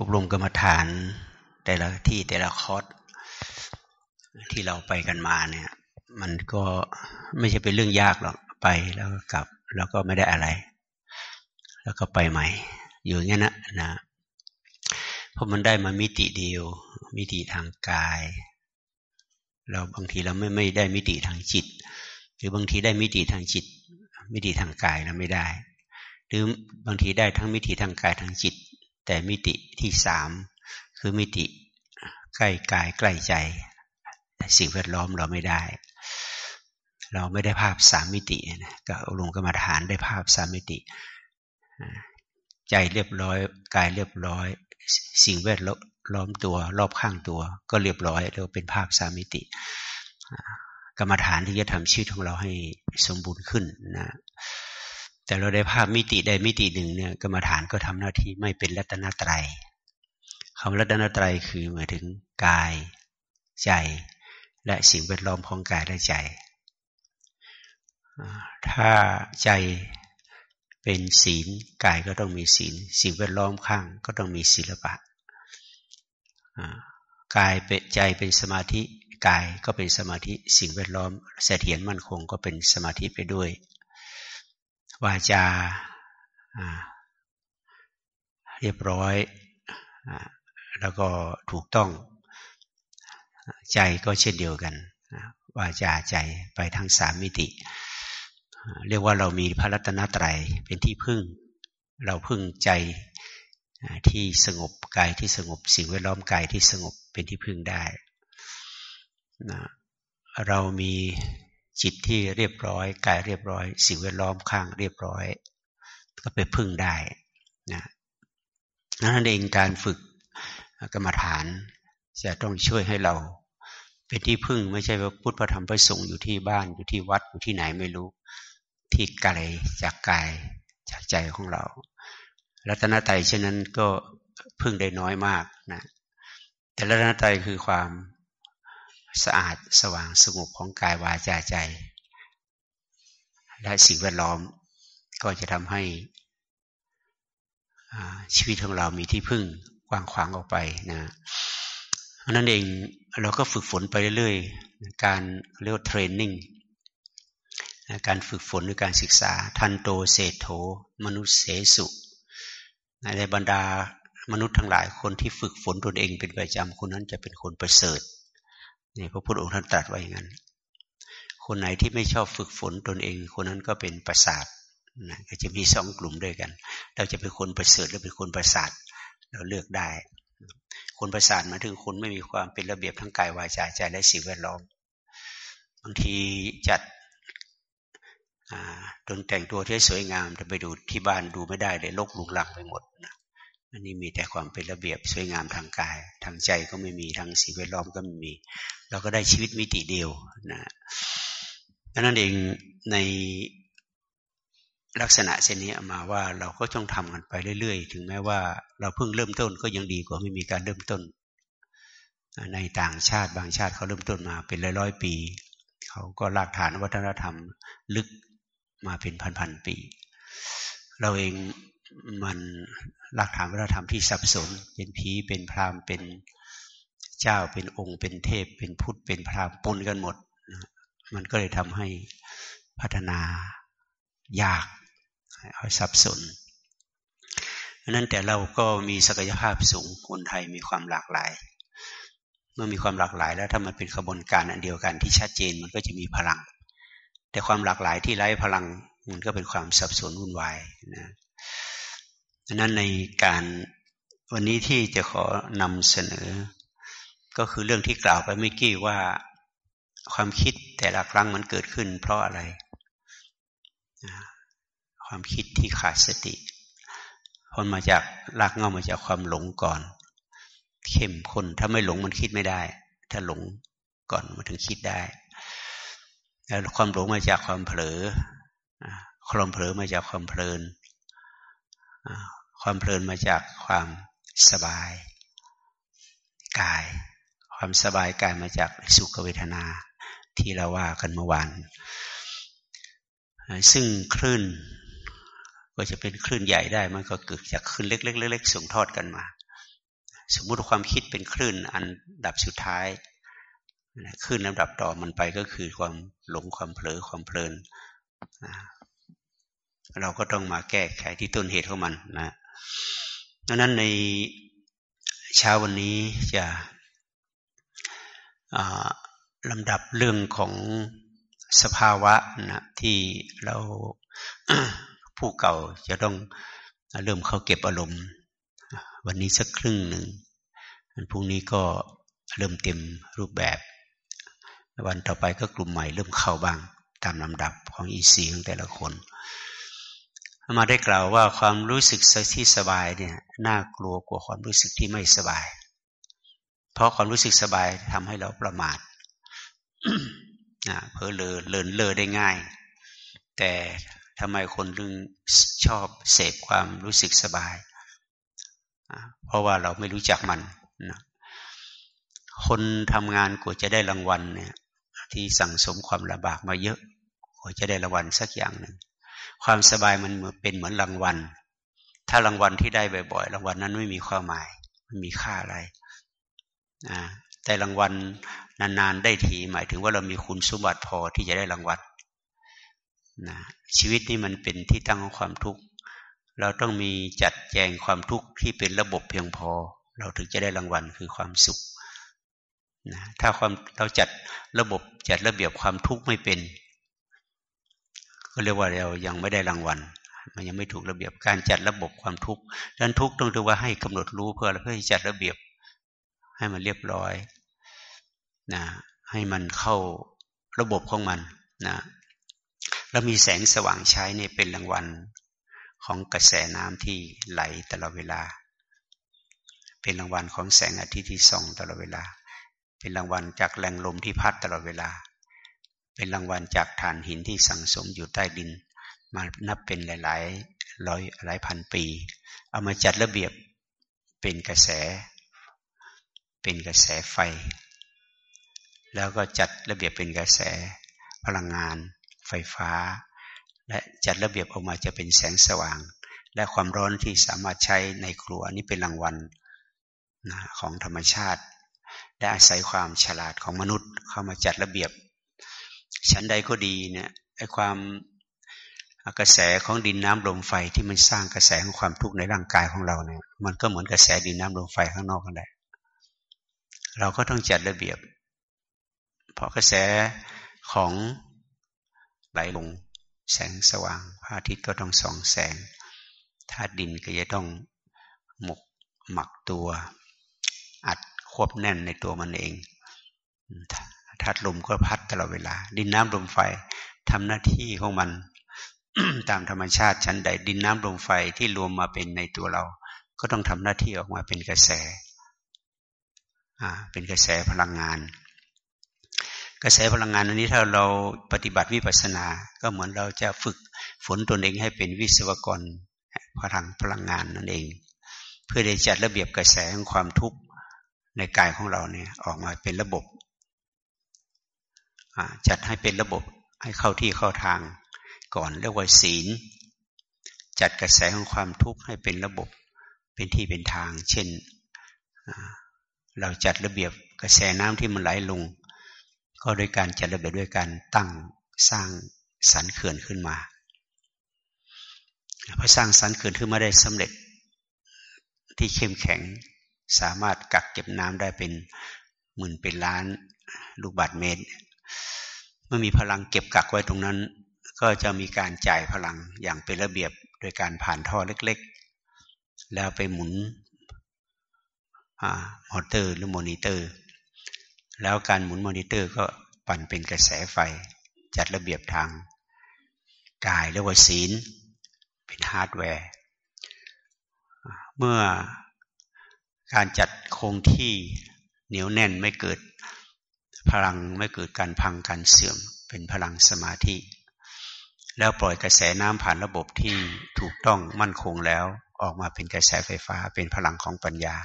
อบรมกรรมฐานแต่ละที่แต่ละคอร์สที่เราไปกันมาเนี่ย มันก็ไม่ใช่เป็นเรื่องยากหรอกไปแล้วก็กลับ แล้วก็ไม่ได้อะไร แล้วก็ไปใหม่ อยู่อย่างนี้นะนะเพราะมันได้มามิติเดียว มิติทางกาย เราบางทีเราไม่ไม่ได้มิติทางจิต หรือบางทีได้มิติทางจิต มิติทางกายเราไม่ได้ หรือบางทีได้ทั้งมิติทางกายทางจิต แต่มิติที่สามคือมิติใกล้กายใกล้ใจ สิ่งแวดล้อมเราไม่ได้ เราไม่ได้ภาพสามมิตินะก็ลงกรรมฐานได้ภาพสามมิติ ใจเรียบร้อยกายเรียบร้อย สิ่งแวดล้อมตัว รอบข้างตัว ก็เรียบร้อยเรียกเป็นภาพสามมิติ กรรมฐานที่จะทำชีวิตของเราให้สมบูรณ์ขึ้นนะ แต่เราได้ภาพมิติใดมิติหนึ่งเนี่ยกรรมฐานก็ทำหน้าที่ไม่เป็นรัตนตรัยคำรัตนตรัยคือหมายถึงกาย ใจ และสิ่งแวดล้อมของกายและใจ ถ้าใจเป็นศีลกายก็ต้องมีศีล สิ่งแวดล้อมข้างก็ต้องมีศิลปะกายเป็นใจเป็นสมาธิกายก็เป็นสมาธิ สิ่งแวดล้อมเสถียรมั่นคงก็เป็นสมาธิไปด้วย วาจาเรียบร้อย แล้วก็ถูกต้อง ใจก็เช่นเดียวกันวาจาใจไปทั้งสามมิติ เรียกว่าเรามีพระรัตนตรัยเป็นที่พึ่ง เราพึ่งใจที่สงบกายที่สงบสิ่งแวดล้อมกายที่สงบเป็นที่พึ่งได้นะเรามี จิตที่เรียบร้อยกายเรียบร้อย สิ่งแวดล้อมข้างเรียบร้อย ก็ไปพึ่งได้นะนั่นเองการฝึกกรรมฐานจะต้องช่วยให้เรา เป็นที่พึ่งไม่ใช่ว่าพุทธธรรมไปส่งอยู่ที่บ้านอยู่ที่วัดอยู่ที่ไหนไม่รู้ ที่ไกลจากกายจากใจของเรารัตนตรัยเช่นนั้นก็พึ่งได้น้อยมากนะแต่รัตนตรัยคือความ สะอาดสว่างสงบของกายวาจาใจ และสิ่งแวดล้อมก็จะทำให้ชีวิตของเรามีที่พึ่งกว้างขวางออกไปนะนั่นเองเราก็ฝึกฝนไปเรื่อยๆ การเรียกว่าเทรนนิ่งการฝึกฝนหรือการศึกษา ทันโตเศธโธมนุษย์เสสุในบรรดามนุษย์ทั้งหลายคนที่ฝึกฝนตนเองเป็นประจำคนนั้นจะเป็นคนประเสริฐ นี่พระพุทธองค์ท่านตรัสไว้อย่างนั้น คนไหนที่ไม่ชอบฝึกฝนตนเอง คนนั้นก็เป็นประสาทนะก็จะมีสองกลุ่มด้วยกัน เราจะเป็นคนประเสริฐหรือเป็นคนประสาท เราเลือกได้ คนประสาทมาถึงคนไม่มีความเป็นระเบียบทั้งกายวาจาใจและสิ่งแวดล้อม บางทีจัดตนแต่งตัวที่สวยงามแต่ไปดูที่บ้านดูไม่ได้เลยลกลุกลังไปหมดนะ อันนี้มีแต่ความเป็นระเบียบสวยงามทางกาย ทางใจก็ไม่มีทางสิ่งแวดล้อมก็ไม่มี เราก็ได้ชีวิตมิติเดียวนะนั่นเองในลักษณะเช่นนี้มาว่าเราก็ต้องทำกันไปเรื่อย ๆ ถึงแม้ว่าเราเพิ่งเริ่มต้นก็ยังดีกว่าไม่มีการเริ่มต้น ในต่างชาติบางชาติเขาเริ่มต้นมาเป็นร้อยๆปี เขาก็รากฐานวัฒนธรรมลึกมาเป็นพันๆปี เราเอง มันรากฐานวัฒนธรรมที่สับสน เป็นผีเป็นพราหมณ์เป็นเจ้าเป็นองค์ เป็นเทพ เป็นพุทธเป็นพราหมณ์ปนกันหมดมันก็เลยทำให้พัฒนายากเอาสับสนนั้นแต่เราก็มีศักยภาพสูงคนไทยมีความหลากหลาย เมื่อมีความหลากหลายแล้วถ้ามันเป็นขบวนการอันเดียวกันที่ชัดเจนมันก็จะมีพลัง แต่ความหลากหลายที่ไร้พลังมันก็เป็นความสับสนวุ่นวายนะ ดังนั้นในการวันนี้ที่จะขอนำเสนอ ก็คือเรื่องที่กล่าวไปเมื่อกี้ว่าความคิดแต่ละครั้งมันเกิดขึ้น เพราะอะไร ความคิดที่ขาดสติพนมาจากลากเงามาจากความหลงก่อน เข้มข้นถ้าไม่หลงมันคิดไม่ได้ ถ้าหลงก่อนมันถึงคิดได้ แล้วความหลงมาจากความเผลอความเผลอมาจากความเพลิน ความเพลินมาจากความสบายกาย ความสบายกายมาจากสุขเวทนาที่เราว่ากันเมื่อวานซึ่งคลื่นก็จะเป็นคลื่นใหญ่ได้ มันก็เกิดจากคลื่นเล็กๆๆส่งทอดกันมา สมมุติความคิดเป็นคลื่นอันดับสุดท้ายคลื่นลำดับต่อมันไปก็คือความหลงความเผลอความเพลินเราก็ต้องมาแก้ไขที่ต้นเหตุของมันนะ ดังนั้นในเช้าวันนี้จะลำดับเรื่องของสภาวะนะที่เราผู้เก่าจะต้องเริ่มเข้าเก็บอารมณ์ วันนี้สักครึ่งหนึ่งพรุ่งนี้ก็เริ่มเต็มรูปแบบ วันต่อไปก็กลุ่มใหม่เริ่มเข้าบ้าง ตามลำดับของอีซีของแต่ละคน มาได้กล่าวว่าความรู้สึกที่สบายเนี่ยน่ากลัวกว่าความรู้สึกที่ไม่สบาย เพราะความรู้สึกสบายทำให้เราประมาทนะเพอเลอเลินเลอได้ง่าย แต่ทำไมคนจึงชอบเสพความรู้สึกสบาย เพราะว่าเราไม่รู้จักมันนะคนทำงานกว่าจะได้รางวัลเนี่ยที่สั่งสมความลำบากมาเยอะกว่าจะได้รางวัลสักอย่างหนึ่ง ความสบายมันเป็นเหมือนรางวัล ถ้ารางวัลที่ได้บ่อยๆรางวัลนั้นไม่มีความหมายไม่มีค่าอะไรนะแต่รางวัลนานๆได้ทีหมายถึงว่าเรามีคุณสมบัติพอที่จะได้รางวัลนะชีวิตนี้มันเป็นที่ตั้งของความทุกข์ เราต้องมีจัดแจงความทุกข์ที่เป็นระบบเพียงพอ เราถึงจะได้รางวัลคือความสุขนะถ้าความเราจัดระบบจัดระเบียบความทุกข์ไม่เป็น ก็เรียกว่าเรายังไม่ได้รางวัล มันยังไม่ถูกระเบียบการจัดระบบความทุกข์ดังนั้นทุกข์ต้องดูว่าให้กำหนดรู้เพื่อเพื่อจัดระเบียบให้มันเรียบร้อยนะให้มันเข้าระบบของมันนะแล้วมีแสงสว่างใช้เนี่ยเป็นรางวัลของกระแสน้ำที่ไหลตลอดเวลา เป็นรางวัลของแสงอาทิตย์ที่ส่องตลอดเวลา เป็นรางวัลจากแรงลมที่พัดตลอดเวลา เป็นรางวัลจากฐานหินที่สังสมอยู่ใต้ดิน มานับเป็นหลายๆร้อยหลายพันปี เอามาจัดระเบียบเป็นกระแส เป็นกระแสไฟ แล้วก็จัดระเบียบเป็นกระแสพลังงานไฟฟ้า และจัดระเบียบออกมาจะเป็นแสงสว่าง และความร้อนที่สามารถใช้ในครัวนี้เป็นรางวัลของธรรมชาติได้อาศัยความฉลาดของมนุษย์เข้ามาจัดระเบียบ ชั้นใดก็ดีเนี่ยไอ้ความกระแสของดินน้ำลมไฟที่มันสร้างกระแสของความทุกข์ในร่างกายของเราเนี่ย มันก็เหมือนกระแสดินน้ำลมไฟข้างนอกกันแหละเราก็ต้องจัดระเบียบ เพราะกระแสของไหลลงแสงสว่างพระอาทิตย์ก็ต้องส่องแสงธาตุดินก็จะต้องหมกหมักตัว อัดควบแน่นในตัวมันเอง ธาตุลมก็พัดตลอดเวลา ดินน้ำลมไฟทำหน้าที่ของมัน ตามธรรมชาติชั้นใด ดินน้ำลมไฟที่รวมมาเป็นในตัวเรา ก็ต้องทำหน้าที่ออกมาเป็นกระแสอ่าเป็นกระแสพลังงาน กระแสพลังงานอันนี้ถ้าเราปฏิบัติวิปัสสนา ก็เหมือนเราจะฝึกฝนตนเองให้เป็นวิศวกรพลังพลังงานนั่นเอง เพื่อได้จัดระเบียบกระแสของความทุกข์ในกายของเราเนี่ยออกมาเป็นระบบ จัดให้เป็นระบบให้เข้าที่เข้าทางก่อนเรียกว่าศีล จัดกระแสของความทุกข์ให้เป็นระบบเป็นที่เป็นทาง เช่น เราจัดระเบียบกระแสน้ำที่มันไหลลง ก็โดยการจัดระเบียบด้วยการตั้งสร้างสันเขื่อนขึ้นมาพอสร้างสันเขื่อนขึ้นมาได้สำเร็จที่เข้มแข็งสามารถกักเก็บน้ำได้เป็นหมื่นเป็นล้านลูกบาทเมตร เมื่อมีพลังเก็บกักไว้ตรงนั้น ก็จะมีการจ่ายพลังอย่างเป็นระเบียบโดยการผ่านท่อเล็กๆ แล้วไปหมุนมอเตอร์หรือมอนิเตอร์ แล้วการหมุนมอนิเตอร์ก็ปั่นเป็นกระแสไฟ จัดระเบียบทางกายเรียกว่าศีลเป็นฮาร์ดแวร์ เมื่อการจัดคงที่เหนียวแน่นไม่เกิด พลังไม่เกิดการพังการเสื่อม เป็นพลังสมาธิ แล้วปล่อยกระแสน้ำผ่านระบบที่ถูกต้องมั่นคงแล้วออกมาเป็นกระแสไฟฟ้าเป็นพลังของปัญญา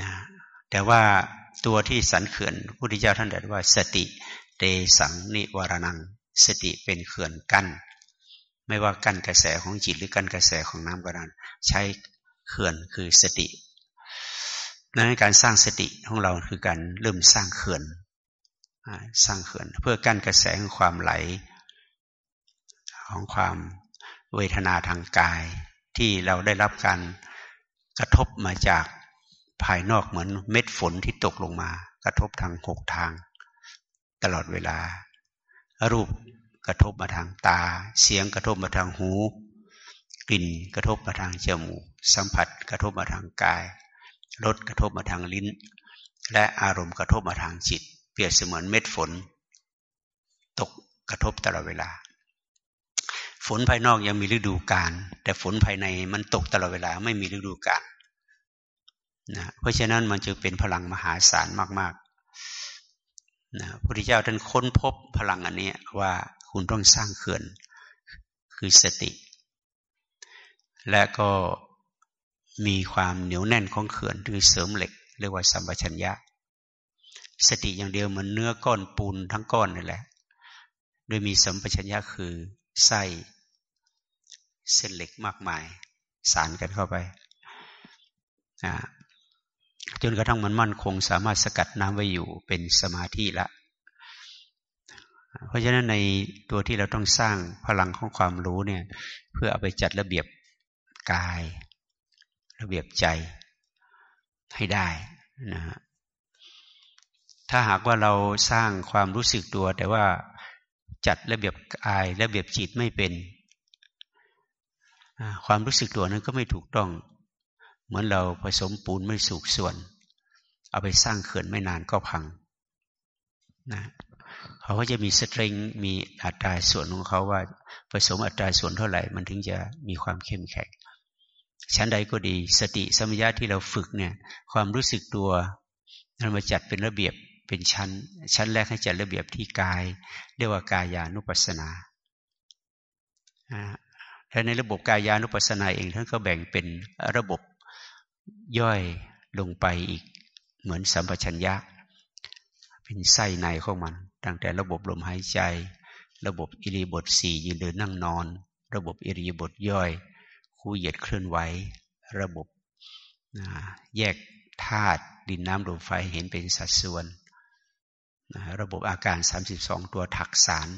นะแต่ว่าตัวที่สันเขื่อนพุทธเจ้าท่านตรัสว่า สติเตสังนิวรนัง สติเป็นเขื่อนกั้น ไม่ว่ากั้นกระแสของจิตหรือกั้นกระแสของน้ำก็ตามใช้เขื่อนคือสติ นั้นการสร้างสติของเราคือการเริ่มสร้างเขื่อนสร้างเขื่อน เพื่อกั้นกระแสของความไหล ของความเวทนาทางกาย ที่เราได้รับการกระทบมาจากภายนอกเหมือนเม็ดฝนที่ตกลงมา กระทบทางหกทาง ตลอดเวลา รูปกระทบมาทางตา เสียงกระทบมาทางหู กลิ่นกระทบมาทางจมูกสัมผัสกระทบมาทางกาย รสกระทบมาทางลิ้น และอารมณ์กระทบมาทางจิต เปรียบเสมือนเม็ดฝน ตกกระทบตลอดเวลา ฝนภายนอกยังมีฤดูกาลแต่ฝนภายในมันตกตลอดเวลาไม่มีฤดูกาลนะเพราะฉะนั้นมันจึงเป็นพลังมหาศาลมากๆนะพระพุทธเจ้าท่านค้นพบพลังอันนี้ว่าคุณต้องสร้างเขื่อนคือสติ และก็ มีความเหนียวแน่นของเขื่อนคือเสริมเหล็ก เรียกว่าสัมปชัญญะ สติอย่างเดียวเหมันเนื้อก้อนปูนทั้งก้อนนี่แหละ โดยมีสัมปชัญญะคือไส้เส้นเหล็กมากมาย สารกันเข้าไปจนกระทั่งมันมั่นคงสามารถสกัดน้ำไว้อยู่เป็นสมาธิละเพราะฉะนั้นในตัวที่เราต้องสร้างพลังของความรู้เนี่ย เพื่อเอาไปจัดระเบียบกาย ระเบียบใจให้ได้นะฮะถ้าหากว่าเราสร้างความรู้สึกตัว แต่ว่าจัดระเบียบกายระเบียบจิตไม่เป็น ความรู้สึกตัวนั้นก็ไม่ถูกต้อง เหมือนเราผสมปูนไม่สุกส่วน เอาไปสร้างเขื่อนไม่นานก็พังนะเขาก็จะมีสตริงมีอัตราส่วนของเขาว่าผสมอัตราส่วนเท่าไหร่ มันถึงจะมีความเข้มแข็ง ชั้นใดก็ดี สติสมัญญาที่เราฝึกเนี่ย ความรู้สึกตัวเรามาจัดเป็นระเบียบเป็นชั้น ชั้นแรกให้จัดระเบียบที่กาย เรียกว่ากายานุปัสสนาและในระบบกายานุปัสสนาเองท่านก็แบ่งเป็นระบบย่อยลงไปอีก เหมือนสัมปชัญญะ เป็นไส้ในของมัน ตั้งแต่ระบบลมหายใจ ระบบอิริบทสี่ยืนเดินนั่งนอน ระบบอิริบทย่อย คู่เหยียดเคลื่อนไหวระบบแยกธาตุดินน้ำลมไฟเห็นเป็นสัดส่วน ระบบอาการ 32 ตัวถักสาร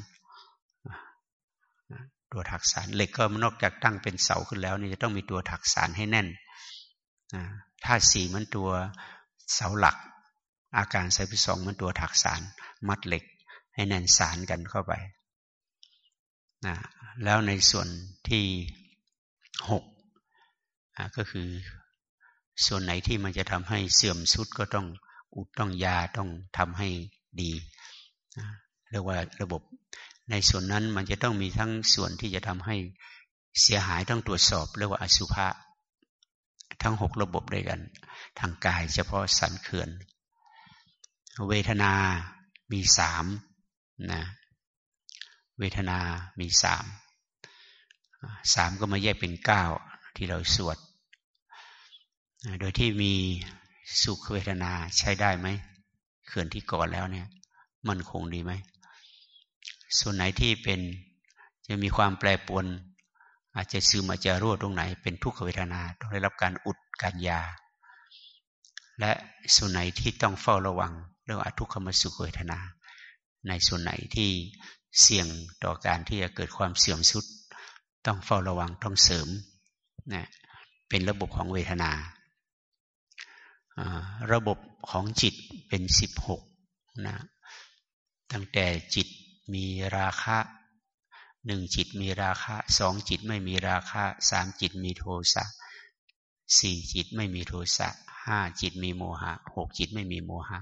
ตัวถักสารเหล็กก็นอกจากตั้งเป็นเสาขึ้นแล้วนี่จะต้องมีตัวถักสารให้แน่นธาตุสี่มันตัวเสาหลัก อาการสายพิสองมันตัวถักสาร มัดเหล็ก ให้แน่นสารกันเข้าไปนะแล้วในส่วนที่ หกก็คือส่วนไหนที่มันจะทำให้เสื่อมสุดก็ต้องอุดต้องยาต้องทำให้ดีเรียกว่าระบบในส่วนนั้นมันจะต้องมีทั้งส่วนที่จะทำให้เสียหายต้องตรวจสอบเรียกว่าอสุภะทั้งหกระบบด้วยกัน ทางกายเฉพาะสันเขื่อน เวทนามีสามนะเวทนามีสาม สามก็มาแยกเป็นเก้าที่เราสวด โดยที่มีสุขเวทนาใช้ได้ไหมเขื่อนที่ก่อนแล้วเนี่ย มันคงดีไหม ส่วนไหนที่เป็นจะมีความแปรปรวน อาจจะซึมอาจจะรั่วตรงไหน เป็นทุกขเวทนาต้องได้รับการอุดการยา และส่วนไหนที่ต้องเฝ้าระวังเรื่องอทุกขมสุขเวทนา ในส่วนไหนที่เสี่ยงต่อการที่จะเกิดความเสื่อมสุด ต้องเฝ้าระวังต้องเสริมนะเป็นระบบของเวทนา ระบบของจิตเป็นสิบหกนะตั้งแต่จิตมีราคะหนึ่งจิตมีราคะสองจิตไม่มีราคะสามจิตมีโทสะสี่จิตไม่มีโทสะห้าจิตมีโมหะหกจิตไม่มีโมหะ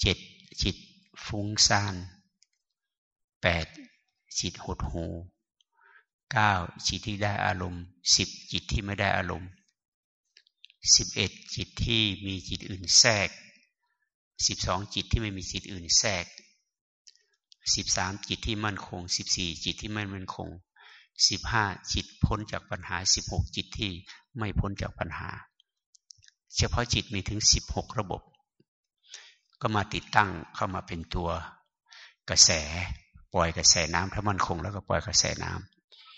เจ็ดจิตฟุ้งซ่านแปด จิตหดหูเก้าจิตที่ได้อารมณ์สิบจิตที่ไม่ได้อารมณ์สิบเอ็ดจิตที่มีจิตอื่นแทรกสิบสองจิตที่ไม่มีจิตอื่นแทรกสิบสามจิตที่มั่นคงสิบสี่จิตที่ไม่มั่นคงสิบห้าจิตพ้นจากปัญหาสิบหกจิตที่ไม่พ้นจากปัญหา เฉพาะจิตมีถึงสิบหกระบบ ก็มาติดตั้งเข้ามาเป็นตัวกระแส ปล่อยกระแสน้ำถ้ามันคงแล้วก็ปล่อยกระแสน้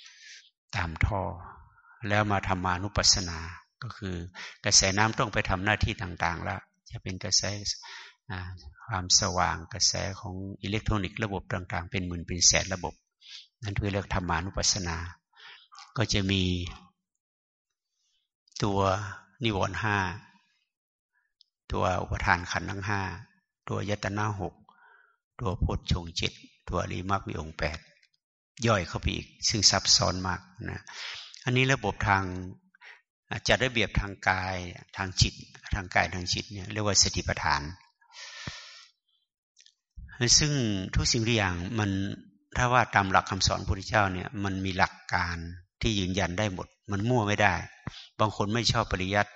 ำตามท่อ แล้วมาทำมานุปัสสนา ก็คือกระแสน้ำต้องไปทำหน้าที่ต่างๆแล้วจะเป็นกระแสความสว่างกระแสของอิเล็กทรอนิกส์ระบบต่างๆ เป็นหมื่นเป็นแสนระบบ นั่นคือเรียกธรรมานุปัสสนา ก็จะมีตัวนิวรณ์ห้าตัวอุปทานขันธ์ทั้งห้าตัวยตนาหกตัวพุทธชงเจ็ด ตัวอริมักมีองค์แปดย่อยเข้าไปอีก ซึ่งซับซ้อนมากนะอันนี้ระบบทางจัดระเบียบทางกายทางจิต ทางกายทางจิตเนี่ยเรียกว่าสติปัฏฐาน ซึ่งทุกสิ่งทุกอย่างมันถ้าว่าตามหลักคำสอนพระพุทธเจ้าเนี่ยมันมีหลักการที่ยืนยันได้หมด มันมั่วไม่ได้ บางคนไม่ชอบปริยัติ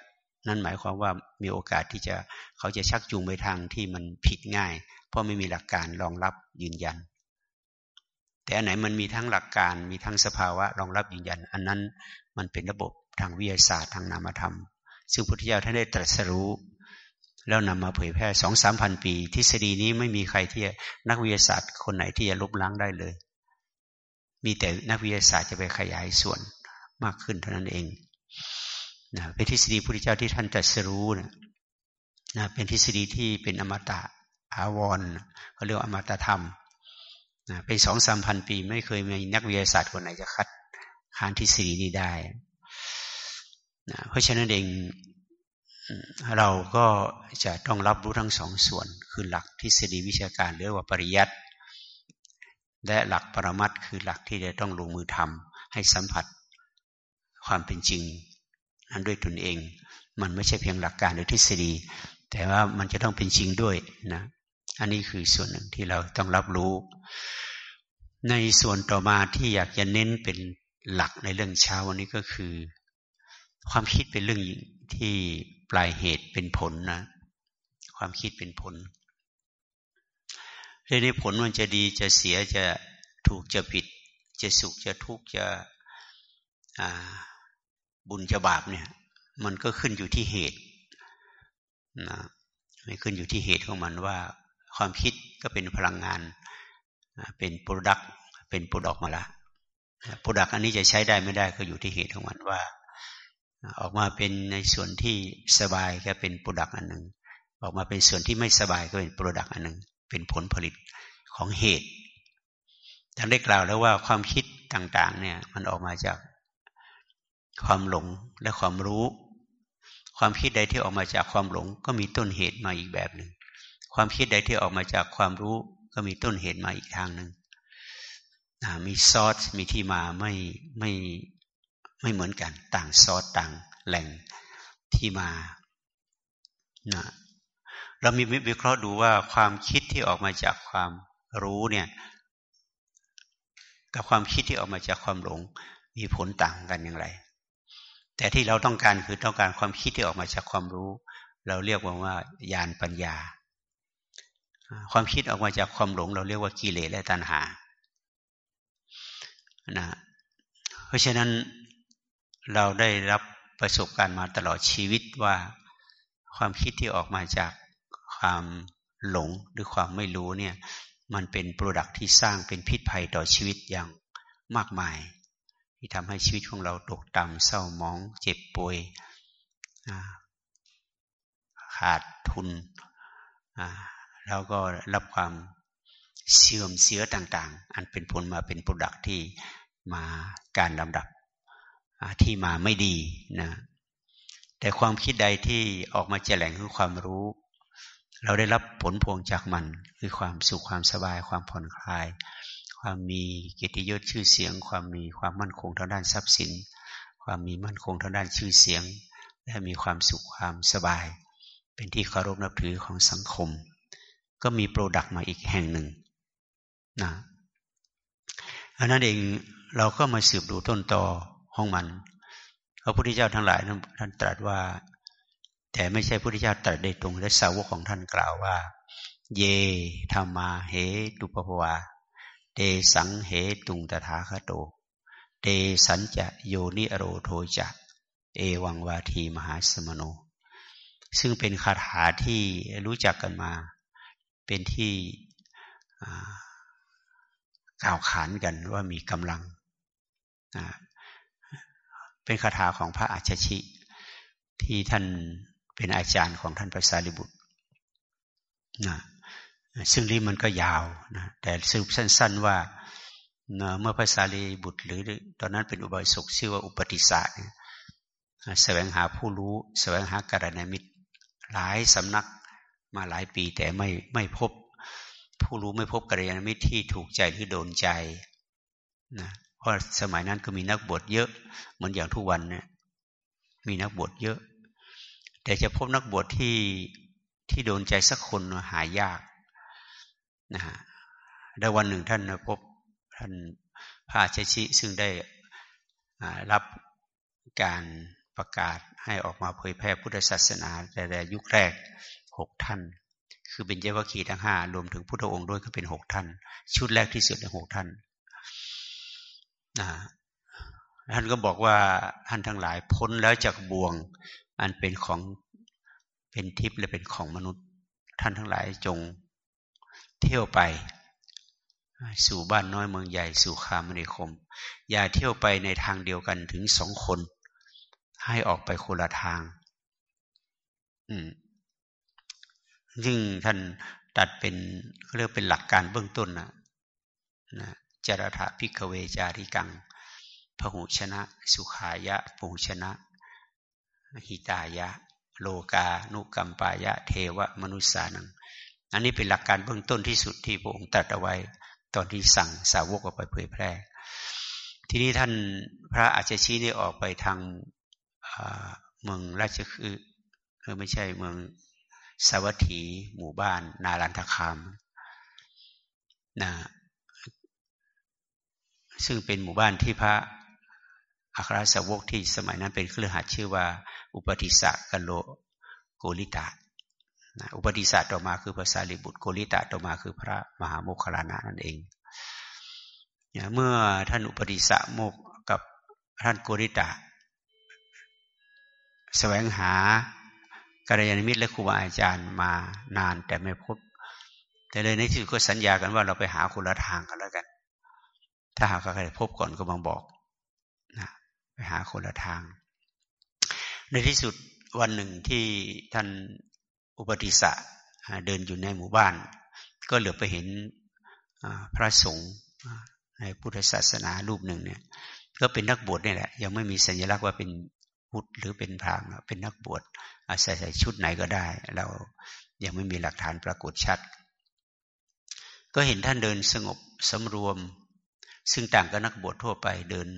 นั่นหมายความว่ามีโอกาสที่จะเขาจะชักจูงไปทางที่มันผิดง่าย เพราะไม่มีหลักการรองรับยืนยัน แต่อันไหนมันมีทั้งหลักการมีทั้งสภาวะรองรับยืนยัน อันนั้นมันเป็นระบบทางวิทยาศาสตร์ทางนามธรรม ซึ่งพุทธเจ้าท่านได้ตรัสรู้ แล้วนำมาเผยแพร่สองสามพันปี ทฤษฎีนี้ไม่มีใครที่นักวิทยาศาสตร์ คนไหนที่จะลบล้างได้เลย มีแต่นักวิทยาศาสตร์จะไปขยายส่วนมากขึ้นเท่านั้นเองนะเป็นทฤษฎีพุทธเจ้าที่ท่านตรัสรู้นะนะเป็นทฤษฎีที่เป็นอมตะอาวรเขาเรียกว่าอมตะธรรม นะเป็นสองสามพันปี ไม่เคยมีนักวิทยาศาสตร์คนไหนจะคัดค้านทฤษฎีนี้ได้นะเพราะฉะนั้นเองเราก็จะต้องรับรู้ทั้งสองส่วน คือหลักทฤษฎีวิชาการหรือว่าปริยัติและหลักปรมัตคือหลักที่จะต้องลงมือทำให้สัมผัสความเป็นจริงนั้นด้วยตนเอง มันไม่ใช่เพียงหลักการหรือทฤษฎี แต่ว่ามันจะต้องเป็นจริงด้วยนะ อันนี้คือส่วนหนึ่งที่เราต้องรับรู้ ในส่วนต่อมาที่อยากจะเน้นเป็นหลักในเรื่องเช้าวันนี้ก็คือ ความคิดเป็นเรื่องที่ปลายเหตุเป็นผลนะ ความคิดเป็นผลเรื่องนี้ผลมันจะดีจะเสียจะถูกจะผิด จะสุขจะทุกข์จะบุญจะบาปเนี่ย มันก็ขึ้นอยู่ที่เหตุนะไม่ขึ้นอยู่ที่เหตุของมันว่า ความคิดก็เป็นพลังงาน เป็น product เป็น product มาละ product อันนี้จะใช้ได้ไม่ได้ก็อยู่ที่เหตุของมันว่า ออกมาเป็นในส่วนที่สบายก็เป็นโปรดักอันหนึ่งออกมาเป็นส่วนที่ไม่สบายก็เป็นโปรดักอันหนึ่งเป็นผลผลิตของเหตุท่านได้กล่าวแล้วว่าความคิดต่างๆ เนี่ย มันออกมาจากความหลงและความรู้ ความคิดใดที่ออกมาจากความหลง ก็มีต้นเหตุมาอีกแบบหนึ่ง ความคิดใดที่ออกมาจากความรู้ก็มีต้นเหตุมาอีกทางหนึ่งมีซอสมีที่มาไม่ไม่ไม่เหมือนกัน ต่างซอสต่างแหล่งที่มานะเรามีวิเคราะห์ดูว่าความคิดที่ออกมาจากความรู้เนี่ย กับความคิดที่ออกมาจากความหลง มีผลต่างกันอย่างไร แต่ที่เราต้องการคือต้องการความคิดที่ออกมาจากความรู้ เราเรียกว่าว่าญาณปัญญา ความคิดออกมาจากความหลง เราเรียกว่ากิเลสและตัณหานะเพราะฉะนั้นเราได้รับประสบการณ์มาตลอดชีวิตว่าความคิดที่ออกมาจากความหลงหรือความไม่รู้เนี่ยมันเป็นโปรดักที่สร้างเป็นพิษภัยต่อชีวิตอย่างมากมาย ที่ทำให้ชีวิตของเราตกต่ำเศร้าหมองเจ็บป่วยขาดทุน แล้วก็รับความเสื่อมเสียต่างๆ อันเป็นผลมาเป็นผลดักที่มาการลำดับที่มาไม่ดีนะแต่ความคิดใดที่ออกมาแจแหลงคือความรู้ เราได้รับผลพวงจากมัน คือความสุขความสบาย ความผ่อนคลาย ความมีเกียรติยศชื่อเสียง ความมีความมั่นคงทางด้านทรัพย์สิน ความมีมั่นคงทางด้านชื่อเสียง และมีความสุขความสบาย เป็นที่เคารพนับถือของสังคม ก็มีโปรดักต์มาอีกแห่งหนึ่งนะอันนั้นเองเราก็มาสืบดูต้นตอของมันพระพุทธเจ้าทั้งหลายท่านตรัสว่า แต่ไม่ใช่พระพุทธเจ้าตรัสได้ตรงและสาวกของท่านกล่าวว่า เยธรรมาเหตุปภวาเตสังเหตุงตถาคโต เตสัญจะโยนิโรโทจะเอวังวาทีมหาสมโน ซึ่งเป็นคาถาที่รู้จักกันมา เป็นที่กล่าวขานกันว่ามีกำลัง เป็นคาถาของพระอาชชิ ที่ท่านเป็นอาจารย์ของท่านพระสารีบุตรนะซึ่งนี้มันก็ยาวนะแต่สรุปสั้น ๆว่าเมื่อพระสารีบุตร หรือตอนนั้นเป็นอุบาสกชื่อว่าอุปติสะเนี่ยแสวงหาผู้รู้ แสวงหาการณมิตร หลายสำนัก มาหลายปีแต่ไม่ไม่พบ ผู้รู้ไม่พบกัลยาณมิตรที่ถูกใจหรือโดนใจนะเพราะสมัยนั้นก็มีนักบวชเยอะเหมือนอย่างทุกวันเนี่ยมีนักบวชเยอะ แต่จะพบนักบวชที่ที่โดนใจสักคนหายากนะฮะได้วันหนึ่งท่านพบท่านพระเชชิซึ่งได้รับการประกาศให้ออกมาเผยแพร่พุทธศาสนาแต่ยุคแรก หกท่าน คือเป็นเจ้าคีทั้งห้ารวมถึงพุทธองค์ด้วยก็เป็นหกท่าน ชุดแรกที่สุดในหกท่านนะท่านก็บอกว่าท่านทั้งหลายพ้นแล้วจากบ่วง อันเป็นของเป็นทิพย์และเป็นของมนุษย์ ท่านทั้งหลายจงเที่ยวไป สู่บ้านน้อยเมืองใหญ่สู่คามนิคม อย่าเที่ยวไปในทางเดียวกันถึงสองคน ให้ออกไปคนละทาง อืม ซึ่งท่านตัดเป็นเรียกเป็นหลักการเบื้องต้นนะนะจรถาพิกเวจาริกังพหุชนะ สุขายะปุชนะ หิตายะ โลกา นุกัมปายะ เทวมนุษสานัง อันนี้เป็นหลักการเบื้องต้นที่สุดที่พระองค์ตรัสเอาไว้ ตอนที่สั่งสาวกออกไปเผยแพร่ ทีนี้ท่านพระอาจจะชี้นี่ออกไปทางเมืองราชคือคือไม่ใช่เมือง สวัสดีหมู่บ้าน นาลันทคามนะซึ่งเป็นหมู่บ้านที่พระอัครสาวกที่สมัยนั้นเป็นเครือขัดชื่อว่า อุปติสะกโลโกลิตานะอุปติสะต่อมาคือภาษาลิบุตรโกลิตาต่อมาคือพระมหาโมคคลานะนั่นเองเมื่อท่านอุปติสะโมกกับท่านโกริตาแสวงหา กัลยาณมิตรและครูบาอาจารย์มานานแต่ไม่พบ แต่เลยในที่สุดก็สัญญากันว่าเราไปหาคนละทางกันแล้วกัน ถ้าหากใครพบก่อนก็มาบอกนะไปหาคนละทาง ในที่สุดวันหนึ่งที่ท่านอุปติสะเดินอยู่ในหมู่บ้าน ก็เหลือไปเห็นพระสงฆ์ในพุทธศาสนารูปหนึ่งเนี่ยก็เป็นนักบวชนี่แหละ ยังไม่มีสัญลักษณ์ว่าเป็นพุทธหรือเป็นพรามเป็นนักบวช อาศัยใส่ชุดไหนก็ได้ เรายังไม่มีหลักฐานปรากฏชัด ก็เห็นท่านเดินสงบสำรวม ซึ่งต่างกับนักบวชทั่วไปเดิน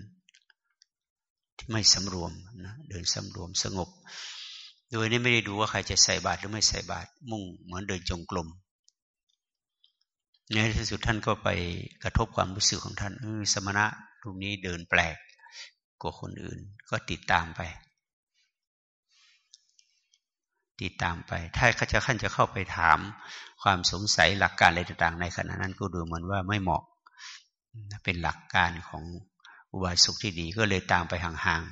ที่ไม่สำรวมนะเดินสำรวมสงบ โดยนี้ไม่ได้ดูว่าใครจะใส่บาตรหรือไม่ใส่บาตรมุ่งเหมือนเดินจงกรมในที่สุดท่านก็ไปกระทบความรู้สึกของท่านสมณะรูปนี้เดินแปลกกว่าคนอื่น ก็ติดตามไป ติดตามไป ถ้าเขาจะขั้นจะเข้าไปถามความสงสัยหลักการอะไรต่างๆ ในขณะนั้นก็ดูเหมือนว่าไม่เหมาะ เป็นหลักการของอุบาสกที่ดีก็เลยตามไปห่าง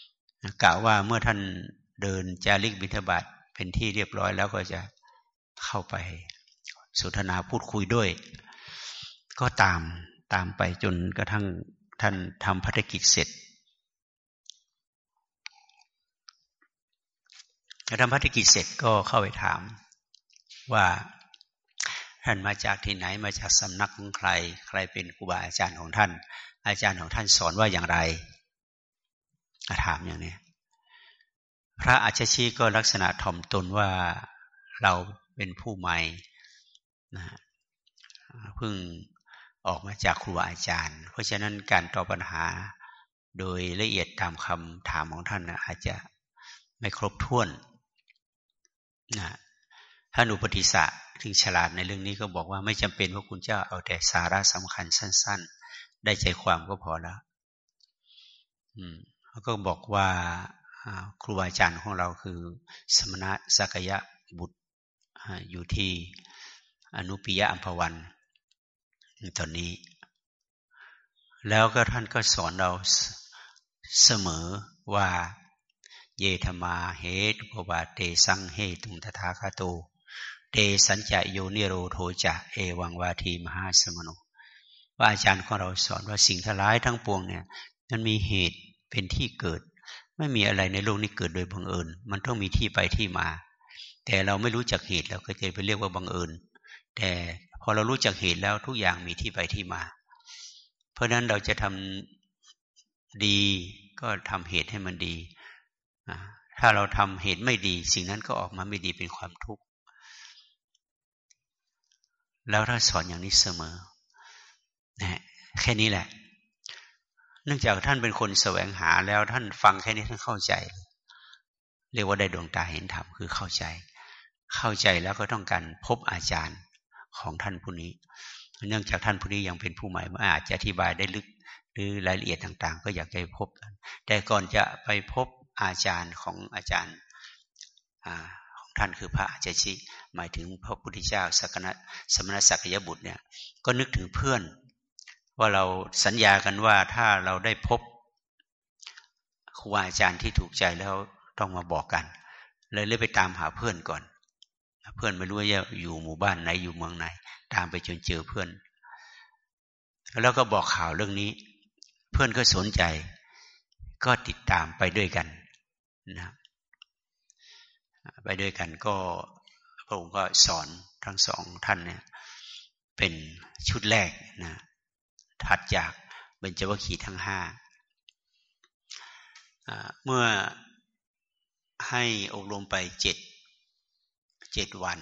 ๆกล่าวว่าเมื่อท่านเดินจาริกบิณฑบาตเป็นที่เรียบร้อยแล้วก็จะเข้าไปสนทนาพูดคุยด้วย ก็ตามตามไปจนกระทั่งท่านทำภารกิจเสร็จ ทำพัฒกิจเสร็จก็เข้าไปถาม ว่าท่านมาจากที่ไหนมาจากสำนักของใคร ใครเป็นครูบาอาจารย์ของท่าน อาจารย์ของท่านสอนว่าอย่างไรถามอย่างนี้พระอาชชีก็ลักษณะถ่อมตนว่าเราเป็นผู้ใหม่นะเพิ่งออกมาจากครูอาจารย์ เพราะฉะนั้นการตอบปัญหาโดยละเอียดตามคำถามของท่านนะอาจจะไม่ครบถ้วน นะท่านอุปติสะถึงฉลาดในเรื่องนี้ก็บอกว่าไม่จำเป็นว่าคุณเจ้าเอาแต่สาระสำคัญสั้น ๆ ได้ใจความก็พอแล้ว อืมแล้วก็บอกว่าครูบาอาจารย์ของเราคือ สมณะสักยะบุตรอยู่ที่อนุปิยะอัมพวันตอนนี้ แล้วก็ท่านก็สอนเราเสมอว่า เยธมาเหตุปวาเตสังเหตุงตถาคโตเตสัญจะโยนิโรโทจะเอวังวาทีมหาสมโนว่าอาจารย์ของเราสอนว่าสิ่งทั้งหลายทั้งปวงเนี่ย มันมีเหตุเป็นที่เกิด ไม่มีอะไรในโลกนี้เกิดโดยบังเอิญ มันต้องมีที่ไปที่มา แต่เราไม่รู้จักเหตุเราก็จะไปเรียกว่าบังเอิญ แต่พอเรารู้จักเหตุแล้วทุกอย่างมีที่ไปที่มา เพราะนั้นเราจะทำดีก็ทำเหตุให้มันดี ถ้าเราทำเหตุไม่ดี สิ่งนั้นก็ออกมาไม่ดีเป็นความทุกข์แล้วถ้าสอนอย่างนี้เสมอนะแค่นี้แหละ เนื่องจากท่านเป็นคนแสวงหาแล้วท่านฟังแค่นี้ท่านเข้าใจ เรียกว่าได้ดวงตาเห็นธรรมคือเข้าใจ เข้าใจแล้วก็ต้องการพบอาจารย์ของท่านผู้นี้ เนื่องจากท่านผู้นี้ยังเป็นผู้ใหม่ไม่อาจจะอธิบายได้ลึกหรือรายละเอียดต่าง ๆ ก็อยากจะพบกันแต่ก่อนจะไปพบ อาจารย์ของอาจารย์ของท่านคือพระอาจารย์ชิหมายถึงพระพุทธเจ้าสักนะสมณศักยบุตรเนี่ยก็นึกถึงเพื่อน ว่าเราสัญญากันว่าถ้าเราได้พบครูอาจารย์ที่ถูกใจแล้วต้องมาบอกกัน เลยเลยไปตามหาเพื่อนก่อน เพื่อนไม่รู้ว่าอยู่หมู่บ้านไหนอยู่เมืองไหน ตามไปจนเจอเพื่อน แล้วก็บอกข่าวเรื่องนี้ เพื่อนก็สนใจ ก็ติดตามไปด้วยกัน นะไปด้วยกันก็พระองค์ก็สอนทั้งสองท่านเนี่ยเป็นชุดแรกนะถัดจากเบญจวัคคีย์ทั้งห้าเมื่อให้อบรมไปเจ็ดเจ็ดวัน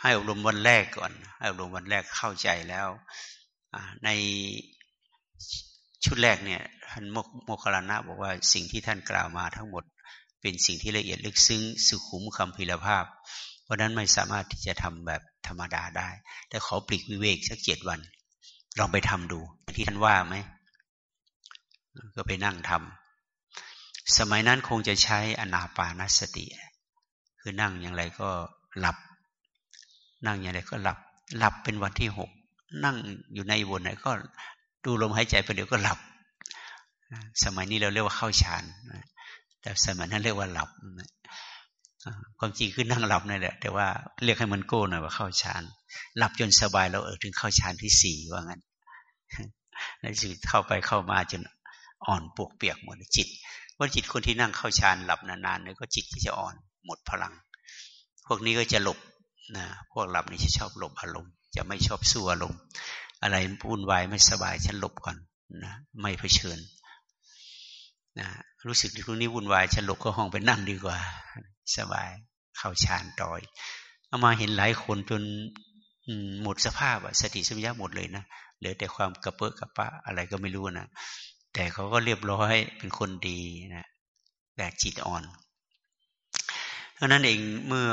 ให้อบรมวันแรกก่อน ให้อบรมวันแรกเข้าใจแล้ว ใน ชุดแรกเนี่ยท่านโมคคลานะบอกว่าสิ่งที่ท่านกล่าวมาทั้งหมด เป็นสิ่งที่ละเอียดลึกซึ้งสุขุมคำพิรภาพ เพราะนั้นไม่สามารถที่จะทำแบบธรรมดาได้ แต่ขอปลีกวิเวกสักเจ็ดวัน ลองไปทำดูที่ท่านว่าไหมก็ไปนั่งทำสมัยนั้นคงจะใช้อนาปานสติ คือนั่งอย่างไรก็หลับ นั่งอย่างไรก็หลับ หลับเป็นวันที่หกนั่งอยู่ในบนไหนก็ ดูลมหายใจไปเดี๋ยวก็หลับ สมัยนี้เราเรียกว่าเข้าฌานแต่สมัยนั้นเรียกว่าหลับความจริงคือนั่งหลับนั่นแหละ แต่ว่าเรียกให้มันโก้หน่อยว่าเข้าฌานหลับจนสบายเราเออถึงเข้าฌานที่สี่ว่างั้นในสุดเข้าไปเข้ามาจนอ่อนปวกเปียกหมดจิตว่าจิตคนที่นั่งเข้าฌานหลับนานๆเนี่ยก็จิตที่จะอ่อนหมดพลัง พวกนี้ก็จะหลบนะพวกหลับนี่จะชอบหลบอารมณ์จะไม่ชอบสู้อารมณ์ อะไรวุ่นวายไม่สบายฉันหลบก่อนนะไม่เผชิญนะรู้สึกที่ตรงนี้วุ่นวายฉันหลบก็ห้องไปนั่งดีกว่า สบายเข้าฌานต่อยเอามาเห็นหลายคนจนหมดสภาพสติสัมยาหมดเลยนะเหลือแต่ความกระเปอะกระปะอะไรก็ไม่รู้นะแต่เขาก็เรียบร้อยเป็นคนดีนะแต่จิตอ่อนเพราะนั้นเองเมื่อ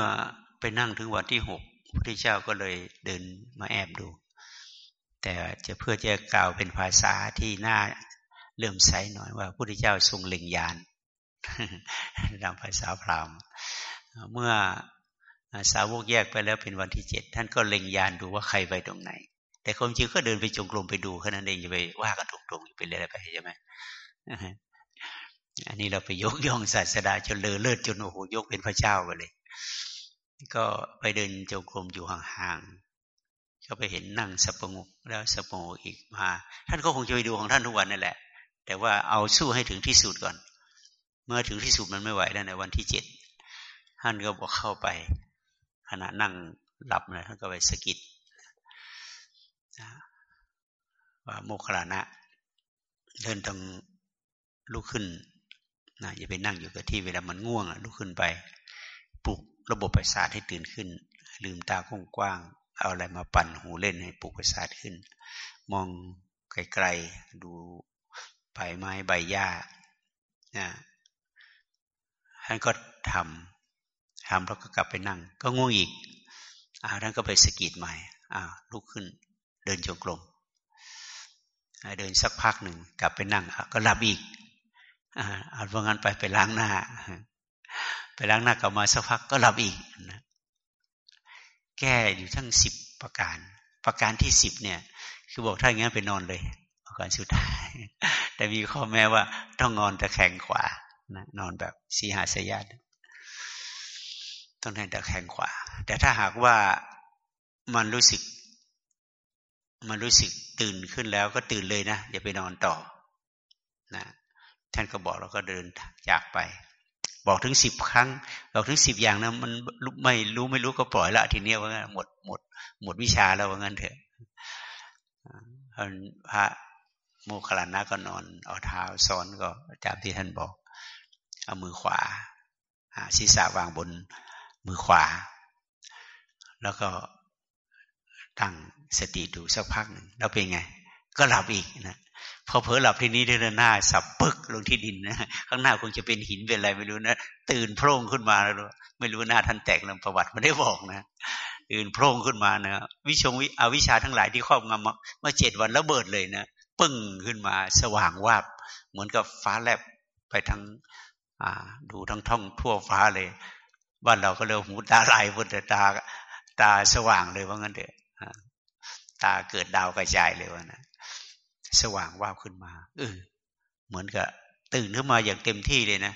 ไปนั่งถึงวันที่หกพระเจ้าก็เลยเดินมาแอบดู แต่จะเพื่อจะกล่าวเป็นภาษาที่น่าเลื่อมใสหน่อยว่าพระพุทธเจ้าทรงเล็งยานตามภาษาพราหมณ์เมื่อสาวกแยกไปแล้วเป็นวันที่เจ็ดท่านก็เล็งยานดูว่าใครไปตรงไหน แต่ความจริงก็เดินไปจงกรมไปดูแค่นั้นเองอย่าไปว่ากันตรงๆไปเลยไปใช่ไหมอันนี้เราไปยกย่องศาสดาจนเลอเลิศจนโอ้โหยกเป็นพระเจ้าไปเลย ก็ไปเดินจงกรมอยู่ห่าง ก็ไปเห็นนั่งสปงกแล้วสปงกอีกมา ท่านก็คงจะไปดูของท่านทุกวันนั่นแหละ แต่ว่าเอาสู้ให้ถึงที่สุดก่อน เมื่อถึงที่สุดมันไม่ไหวแล้วในวันที่เจ็ดท่านก็บอกเข้าไป ขณะนั่งหลับนะท่านก็ไปสกิดว่าโมคลานะเดินต้องลุกขึ้นนะอย่าไปนั่งอยู่กับที่เวลามันง่วงลุกขึ้นไป ปลุกระบบประสาทให้ตื่นขึ้น ลืมตากว้าง เอาอะไรมาปั่นหูเล่นให้ปลุกประสาทขึ้น มองไกลๆดูใบไม้ใบหญ้านะท่านก็ทำทำแล้วก็กลับไปนั่ง ก็ง่วงอีกอ่าท่านก็ไปสกีดใหม่อ่าลุกขึ้น เดินจงกรมเดินสักพักหนึ่งกลับไปนั่งก็หลับอีกอ่าเอาเพราะงั้นไปไปล้างหน้า ไปล้างหน้ากลับมาสักพักก็หลับอีกนะ แก้อยู่ทั้งสิบประการ ประการที่สิบเนี่ย คือบอกถ้าอย่างนั้นไปนอนเลยประการสุดท้าย แต่มีข้อแม้ว่าต้องนอนตะแคงขวานะนอนแบบสีหาสยาตต้องให้ตะแคงขวา แต่ถ้าหากว่ามันรู้สึก มันรู้สึกตื่นขึ้นแล้วก็ตื่นเลยนะอย่าไปนอนต่อนะท่านก็บอกแล้วก็เดินจากไป บอกถึงสิบครั้ง บอกถึงสิบอย่างนะมันไม่รู้ไม่รู้ก็ปล่อยละทีนี้ว่างั้นหมดหมด หมดวิชาแล้วว่างั้นเถอะพระโมคคัลลานะก็นอน เอาเท้าซ้อนก็ตามที่ท่านบอก เอามือขวาศีรษะวางบนมือขวา แล้วก็ตั้งสติดูสักพักหนึ่งแล้วเป็นไง ก็หลับอีกนะ พอเผลอหลับที่นี้เดินหน้า สับปึกลงที่ดินนะข้างหน้าคงจะเป็นหินเป็นอะไรไม่รู้นะตื่นโพร่งขึ้นมาแล้วไม่รู้หน้าท่านแตกลงประวัติไม่ได้บอกนะตื่นโพร่งขึ้นมานะวิชงวิอวิชาทั้งหลายที่ครอบงำมาเจ็ดวันแล้วเบิดเลยนะปึ้งขึ้นมาสว่างวาบ เหมือนกับฟ้าแลบไปทั้งดูทั้งท่องทั่วฟ้าเลย บ้านเราก็เรียกหูตาลายพุทธตาตาสว่างเลยว่างั้นเถอะตาเกิดดาวกระจายเลยว่านะ สว่างว่าขึ้นมาเออเหมือนกับตื่นขึ้นมาอย่างเต็มที่เลยนะ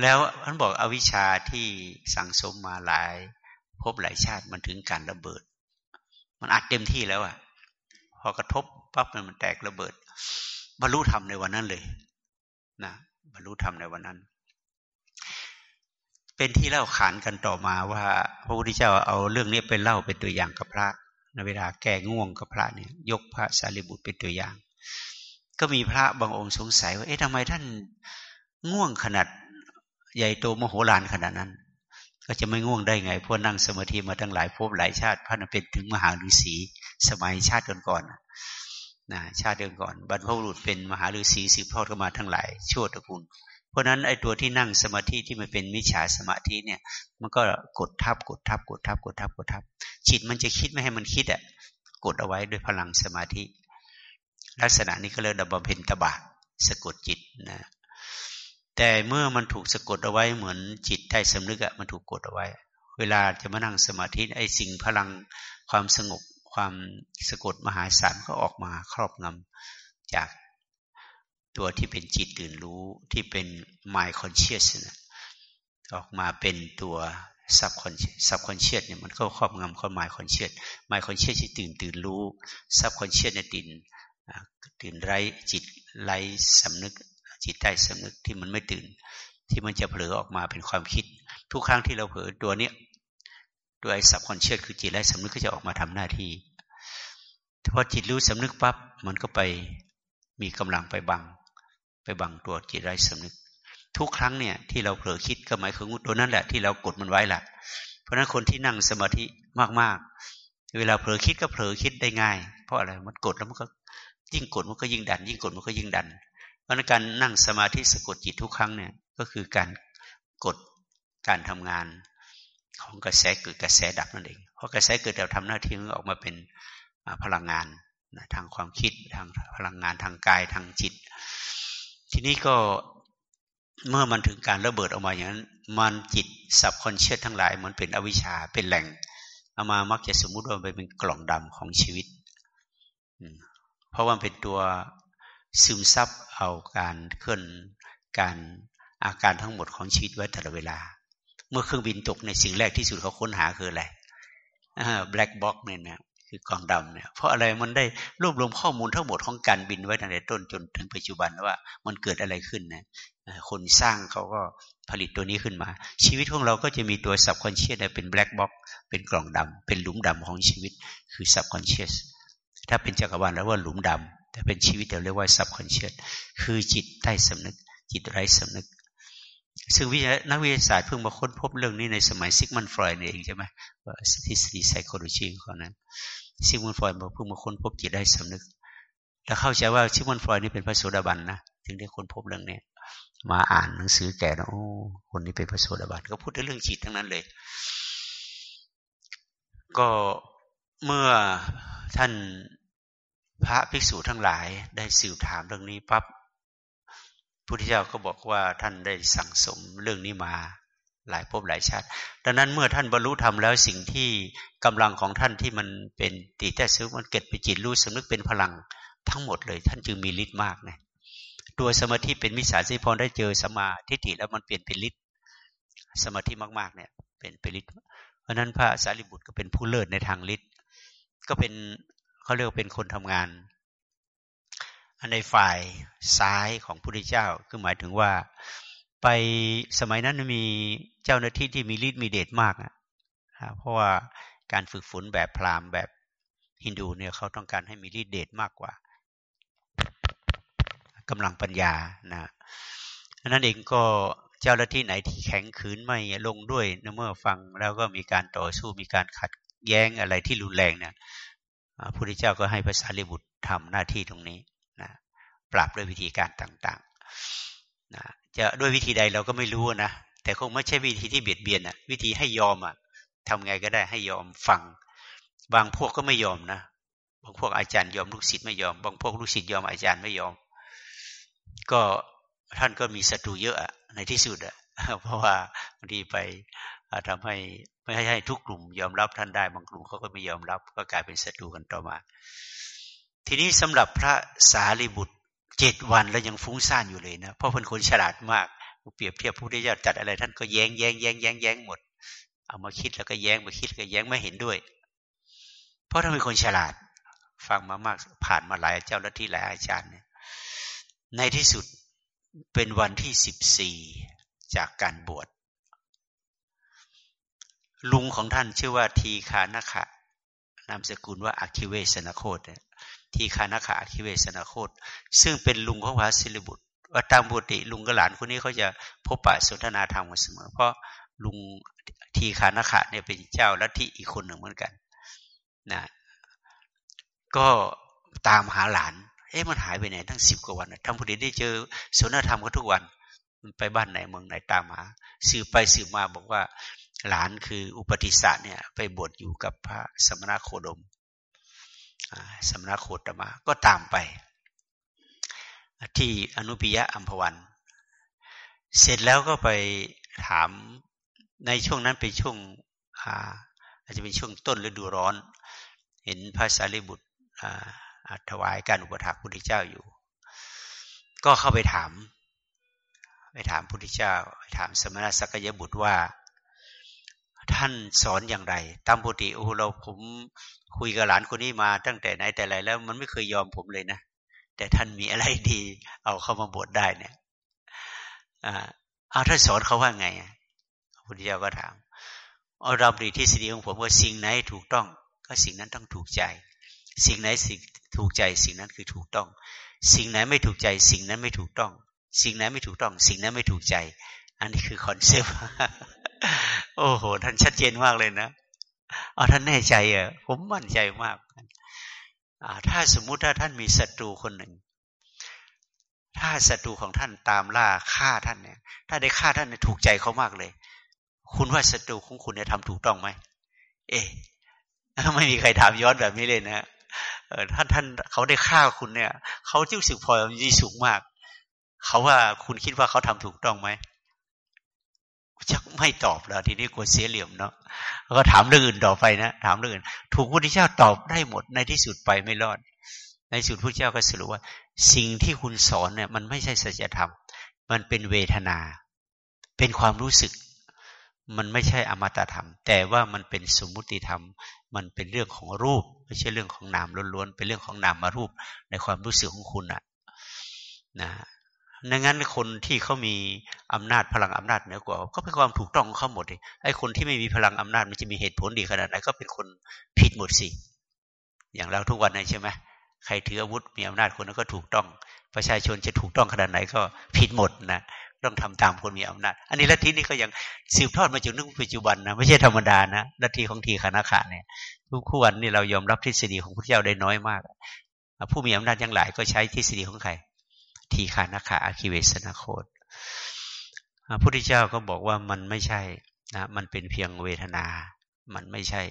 แล้วท่านบอกอวิชชาที่สั่งสมมาหลายพบหลายชาติมันถึงการระเบิด มันอัดเต็มที่แล้วอะ่ะ พอกระทบปั๊บมันแตกระเบิด บรรลุธรรมในวันนั้นเลย นะบรรลุธรรมในวันนั้น เป็นที่เล่าขานกันต่อมาว่า พระพุทธเจ้าเอาเรื่องนี้ไปเล่าเป็นตัวอย่างกับพระ เวลาแก้ง่วงกับพระเนี่ยยกพระสารีบุตรเป็นตัวอย่าง ก็มีพระบางองค์สงสัยว่าเอ๊ะทำไมท่านง่วงขนาดใหญ่โตมโหฬารขนาดนั้น ก็จะไม่ง่วงได้ไงพวกนั่งสมาธิมาตั้งหลายภพหลายชาติพระนั้นเป็นถึงมหาฤาษีสมัยชาติก่อนๆนะชาติเดิมก่อนบรรพบุรุษเป็นมหาฤาษีสืบทอดกันมาทั้งหลายชั่วตระกูล เพราะนั้นไอ้ตัวที่นั่งสมาธิที่มันเป็นมิจฉาสมาธิเนี่ย มันก็กดทับกดทับกดทับกดทับกดทับจิตมันจะคิดไม่ให้มันคิดอะกดเอาไว้ด้วยพลังสมาธิ ลักษณะนี้ก็เรียกดับบำเพ็ญตบะสะกดจิตนะแต่เมื่อมันถูกสะกดเอาไว้เหมือนจิตใต้สำนึกอะมันถูกกดเอาไว้ เวลาจะมานั่งสมาธิไอ้สิ่งพลังความสงบความสะกดมหาศาลก็ออกมาครอบงำจาก ตัวที่เป็นจิตตื่นรู้ที่เป็น mind conscious นะออกมาเป็นตัว subcon subconscious เนี่ยมันก็ครอบงำข้อ mind conscious mind conscious ที่ตื่นตื่นรู้ subconscious เนี่ยตื่นตื่นไร้จิตไร้สำนึก จิตใต้สำนึกที่มันไม่ตื่น ที่มันจะเผลอออกมาเป็นความคิด ทุกครั้งที่เราเผลอตัวเนี้ยตัวไอ้ subconscious คือจิตไร้สำนึกก็จะออกมาทำหน้าที่พอจิตรู้สำนึกปั๊บมันก็ไปมีกำลังไปบัง ไปบังตัวจิตไร้สำนึก ทุกครั้งเนี่ยที่เราเผลอคิดก็หมายถึงตัวนั้นแหละที่เรากดมันไว้แหละเพราะนั้นคนที่นั่งสมาธิมากๆ เวลาเผลอคิดก็เผลอคิดได้ง่าย เพราะอะไรมันกดแล้วมันก็ยิ่งกดมันก็ยิ่งดัน ยิ่งกดมันก็ยิ่งดัน เพราะนั้นการนั่งสมาธิสะกดจิตทุกครั้งเนี่ยก็คือการกดการทำงานของกระแสเกิดกระแสดับนั่นเอง เพราะกระแสเกิดเราทำหน้าที่ออกมาเป็นพลังงานทางความคิดทางพลังงานทางกายทางจิต ทีนี้ก็เมื่อมันถึงการระเบิดออกมาอย่างนั้น มันจิตสับคอนเชียสทั้งหลายเหมันเป็นอวิชชาเป็นแหล่งเอามามักจะสมมุติว่าเป็นกล่องดำของชีวิต เพราะว่าเป็นตัวซึมซับเอาการเคลื่อนการอาการทั้งหมดของชีวิตไว้ตลอดเวลา เมื่อเครื่องบินตกในสิ่งแรกที่สุดเขาค้นหาคืออะไร black box เนี่ยนะ คือกล่องดำเนี่ยเพราะอะไรมันได้รวบรวมข้อมูลทั้งหมดของการบินไว้ตั้งแต่ต้นจนถึงปัจจุบันว่ามันเกิดอะไรขึ้นนะคนสร้างเขาก็ผลิตตัวนี้ขึ้นมา ชีวิตของเราก็จะมีตัว subconscious เป็น black box เป็นกล่องดำเป็นหลุมดำของชีวิตคือ subconscious ถ้าเป็นจักรวาลแล้วว่าหลุมดำแต่เป็นชีวิตเราเรียกว่า subconsciousคือจิตใต้สำนึก จิตไร้สำนึก ซึ่งวินักวิทยาศาสตร์เพิ่งมาค้นพบเรื่องนี้ในสมัยซิกมันฟรอยด์เองใช่ไหมว่าทฤษฎีไซโคโลจีของนั้น ซิมอนฟอยด์เพิ่งมาค้นพบจิตได้สำนึก แล้วเข้าใจว่าซิมอนฟอยด์นี่เป็นพระโสดาบันนะถึงได้ค้นพบเรื่องนี้มาอ่านหนังสือแก่แล้วโอ้คนนี้เป็นพระโสดาบันก็พูดเรื่องจิตทั้งนั้นเลย ก็เมื่อท่านพระภิกษุทั้งหลายได้สืบถามเรื่องนี้ปั๊บพุทธเจ้าก็บอกว่าท่านได้สั่งสมเรื่องนี้มา หลายภพหลายชาติ ดังนั้นเมื่อท่านบรรลุธรรมแล้วสิ่งที่กำลังของท่านที่มันเป็นตีแต่ซื้อมันเกิดไปจิตรู้สำนึกเป็นพลังทั้งหมดเลย ท่านจึงมีฤทธิ์มากนะตัวสมาธิเป็นมิจฉาสิพรได้เจอสมาธิถิแล้วมันเปลี่ยนเป็นฤทธิ์สมาธิมากๆเนี่ย เป็นเป็นฤทธิ์เพราะนั้นพระสารีบุตรก็เป็นผู้เลิศในทางฤทธิ์ก็เป็นเขาเรียกว่าเป็นคนทำงานในฝ่ายซ้ายของพระพุทธเจ้าคือหมายถึงว่า ไปสมัยนั้นมีเจ้าหน้าที่ที่มีฤทธิ์มีเดชมากอะเพราะว่าการฝึกฝนแบบพราหมณ์แบบฮินดูเนี่ยเขาต้องการให้มีฤทธิ์เดชมากกว่ากำลังปัญญานะนั้นเองก็เจ้าหน้าที่ไหนที่แข็งขืนไม่ลงด้วยเมื่อฟังแล้วก็มีการต่อสู้มีการขัดแย้งอะไรที่รุนแรงเนี่ยพระพุทธเจ้าก็ให้ภาษาลิบุตรทำหน้าที่ตรงนี้นะปรับด้วยวิธีการต่างๆนะ จะด้วยวิธีใดเราก็ไม่รู้นะแต่คงไม่ใช่วิธีที่เบียดเบียนอะ วิธีให้ยอมอะทำไงก็ได้ให้ยอมฟัง บางพวกก็ไม่ยอมนะบางพวกอาจารย์ยอมลูกศิษย์ไม่ยอม บางพวกลูกศิษย์ยอมอาจารย์ไม่ยอม ก็ท่านก็มีศัตรูเยอะในที่สุดอะเพราะว่าบางทีไปทำให้ไม่ให้ทุกกลุ่ม ยอมรับท่านได้บางกลุ่มเขาก็ไม่ยอมรับ ก็กลายเป็นศัตรูกันต่อมา ทีนี้สำหรับพระสารีบุตร เจ็ดวันแล้วยังฟุ้งซ่านอยู่เลยนะเพราะเป็นคนฉลาดมากเปรียบเทียบผู้ที่จะจัดอะไร ท่านก็แย้งแย้งแย้งแย้งแย้งหมด เอามาคิดแล้วก็แย้งมาคิดก็แย้งไม่เห็นด้วย เพราะท่านเป็นคนฉลาด ฟังมามากผ่านมาหลายเจ้าและที่หลายอาจารย์เนี่ยในที่สุดเป็นวันที่สิบสี่จากการบวชลุงของท่านชื่อว่าทีคานาคะนามสกุลว่าอาคิเวสนาโคต ทีคานาคะอาคิเวสนาโคตซึ่งเป็นลุงของพระศิลบุตรว่าตามปกติลุงกับหลานคนนี้เขาจะพบปะสนทนาธรรมกันเสมอ เพราะลุงทีคานาคะเนี่ยเป็นเจ้าลัทธิอีกคนหนึ่งเหมือนกันนะก็ตามหาหลาน เอ๊ะมันหายไปไหนทั้งสิบกว่าวันทำพอดีได้เจอสนทนาธรรมกันทุกวันมันไปบ้านไหนเมืองไหนตามหาสืบไปสืบมาบอกว่าหลานคืออุปติสสะเนี่ยไปบวชอยู่กับพระสมณโคดม สมณโคตมาก็ตามไป ที่อนุปิยะอัมพวัน เสร็จแล้วก็ไปถามในช่วงนั้นเป็นช่วงอาจจะเป็นช่วงต้นฤดูร้อน เห็นพระสารีบุตรถวายการอุปถัมภ์พุทธเจ้าอยู่ ก็เข้าไปถาม ไปถามพุทธเจ้า ไปถามสมณสักยบุตรว่า ท่านสอนอย่างไร ตามปกติโอ้เราผมคุยกับหลานคนนี้มาตั้งแต่ไหนแต่ไรแล้ว มันไม่เคยยอมผมเลยนะ แต่ท่านมีอะไรดี เอาเข้ามาบวชได้เนี่ยอ่าเอาท่านสอนเขาว่าไงพระพุทธเจ้าก็ถามเอาเราปรีทฤษฎีของผมว่าสิ่งไหนถูกต้อง ก็สิ่งนั้นต้องถูกใจ สิ่งไหนสิ่งถูกใจ สิ่งนั้นคือถูกต้อง สิ่งไหนไม่ถูกใจ สิ่งนั้นไม่ถูกต้อง สิ่งไหนไม่ถูกต้อง สิ่งนั้นไม่ถูกใจ อันนี้คือคอนเซปต์ โอ้โห ท่านชัดเจนมากเลยนะเอาท่านแน่ใจอะผมมั่นใจมากถ้าสมมุติถ้าท่านมีศัตรูคนหนึ่ง ถ้าศัตรูของท่านตามล่าฆ่าท่านเนี่ย ถ้าได้ฆ่าท่านถูกใจเขามากเลย คุณว่าศัตรูของคุณเนี่ยทำถูกต้องไหม เอ๊ะไม่มีใครถามย้อนแบบนี้เลยนะเออท่านท่านเขาได้ฆ่าคุณเนี่ย เขาจิ้วสึกพอมีสูงมาก เขาว่าคุณคิดว่าเขาทำถูกต้องไหม ชักไม่ตอบแล้ว ทีนี้กลัวเสียเหลี่ยมเนาะก็ถามเรื่องอื่นต่อไปนะถามเรื่องอื่น ถูกพระพุทธเจ้าตอบได้หมดในที่สุดไปไม่รอด ในสุดพระเจ้าก็สรุปว่า สิ่งที่คุณสอนเนี่ย มันไม่ใช่สัจธรรม มันเป็นเวทนา เป็นความรู้สึก มันไม่ใช่อมตะธรรม แต่ว่ามันเป็นสมมุติธรรม มันเป็นเรื่องของรูป ไม่ใช่เรื่องของนามล้วนๆเป็นเรื่องของนามมารูปในความรู้สึกของคุณอะนะ ดังนั้นคนที่เขามีอำนาจพลังอำนาจเหนือกว่า ก็เป็นความถูกต้องของเขาหมดเลยไอ้คนที่ไม่มีพลังอำนาจมันจะมีเหตุผลดีขนาดไหนก็เป็นคนผิดหมดสิ อย่างเราทุกวันนี้ใช่ไหมใครถืออาวุธมีอำนาจคนนั้นก็ถูกต้อง ประชาชนจะถูกต้องขนาดไหนก็ผิดหมดนะต้องทำตามคนมีอำนาจ อันนี้ลัทธินี้ก็ยังสืบทอดมาจนถึงปัจจุบันนะไม่ใช่ธรรมดานะลัทธิของทีคณะขาเนี่ยทุกวันนี่เรายอมรับทฤษฎีของพระเจ้าได้น้อยมาก ผู้มีอำนาจยังหลายก็ใช้ทฤษฎีของใคร ทีขานาคาอาคิเวสนาโคตพระพุทธเจ้าก็บอกว่ามันไม่ใช่นะมันเป็นเพียงเวทนา มันไม่ใช่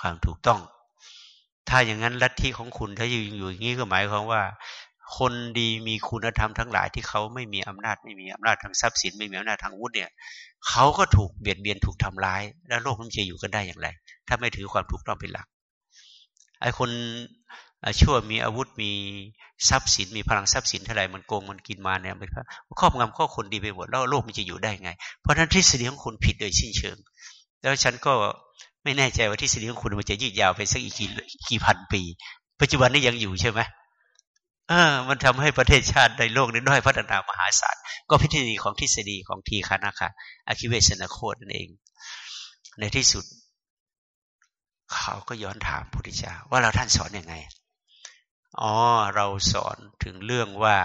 ความถูกต้อง ถ้าอย่างนั้นลัทธิของคุณถ้าอยู่อยู่อย่างนี้ก็หมายความว่า คนดีมีคุณธรรมทั้งหลายที่เขาไม่มีอำนาจไม่มีอำนาจทางทรัพย์สินไม่มีอำนาจทางวุฒิเนี่ยเขาก็ถูกเบียดเบียนถูกทำร้าย แล้วโลกมันจะอยู่กันได้อย่างไร ถ้าไม่ถือความถูกต้องเป็นหลักไอ้คน ชั่วมีอาวุธมีทรัพย์สินมีพลังทรัพย์สินเท่าไหร่มันโกงมันกินมาเนี่ยมันครอบงำข้อคนดีไปหมดแล้วโลกมันจะอยู่ได้ไง เพราะนั้นทฤษฎีของคุณผิดโดยสิ้นเชิง แล้วฉันก็ไม่แน่ใจว่าทฤษฎีของคุณมันจะยืดยาวไปสักอีกกี่กี่พันปี ปัจจุบันนี้ยังอยู่ใช่ไหมเออ มันทำให้ประเทศชาติในโลกนี้ด้อยพัฒนามหาศาล ก็พิธีของทฤษฎีของทีคานะคะอคิเวสนาโคดนั่นเอง ในที่สุด เขาก็ย้อนถามพุทธเจ้าว่าเราท่านสอนอยังไง อ๋อเราสอนถึงเรื่องว่า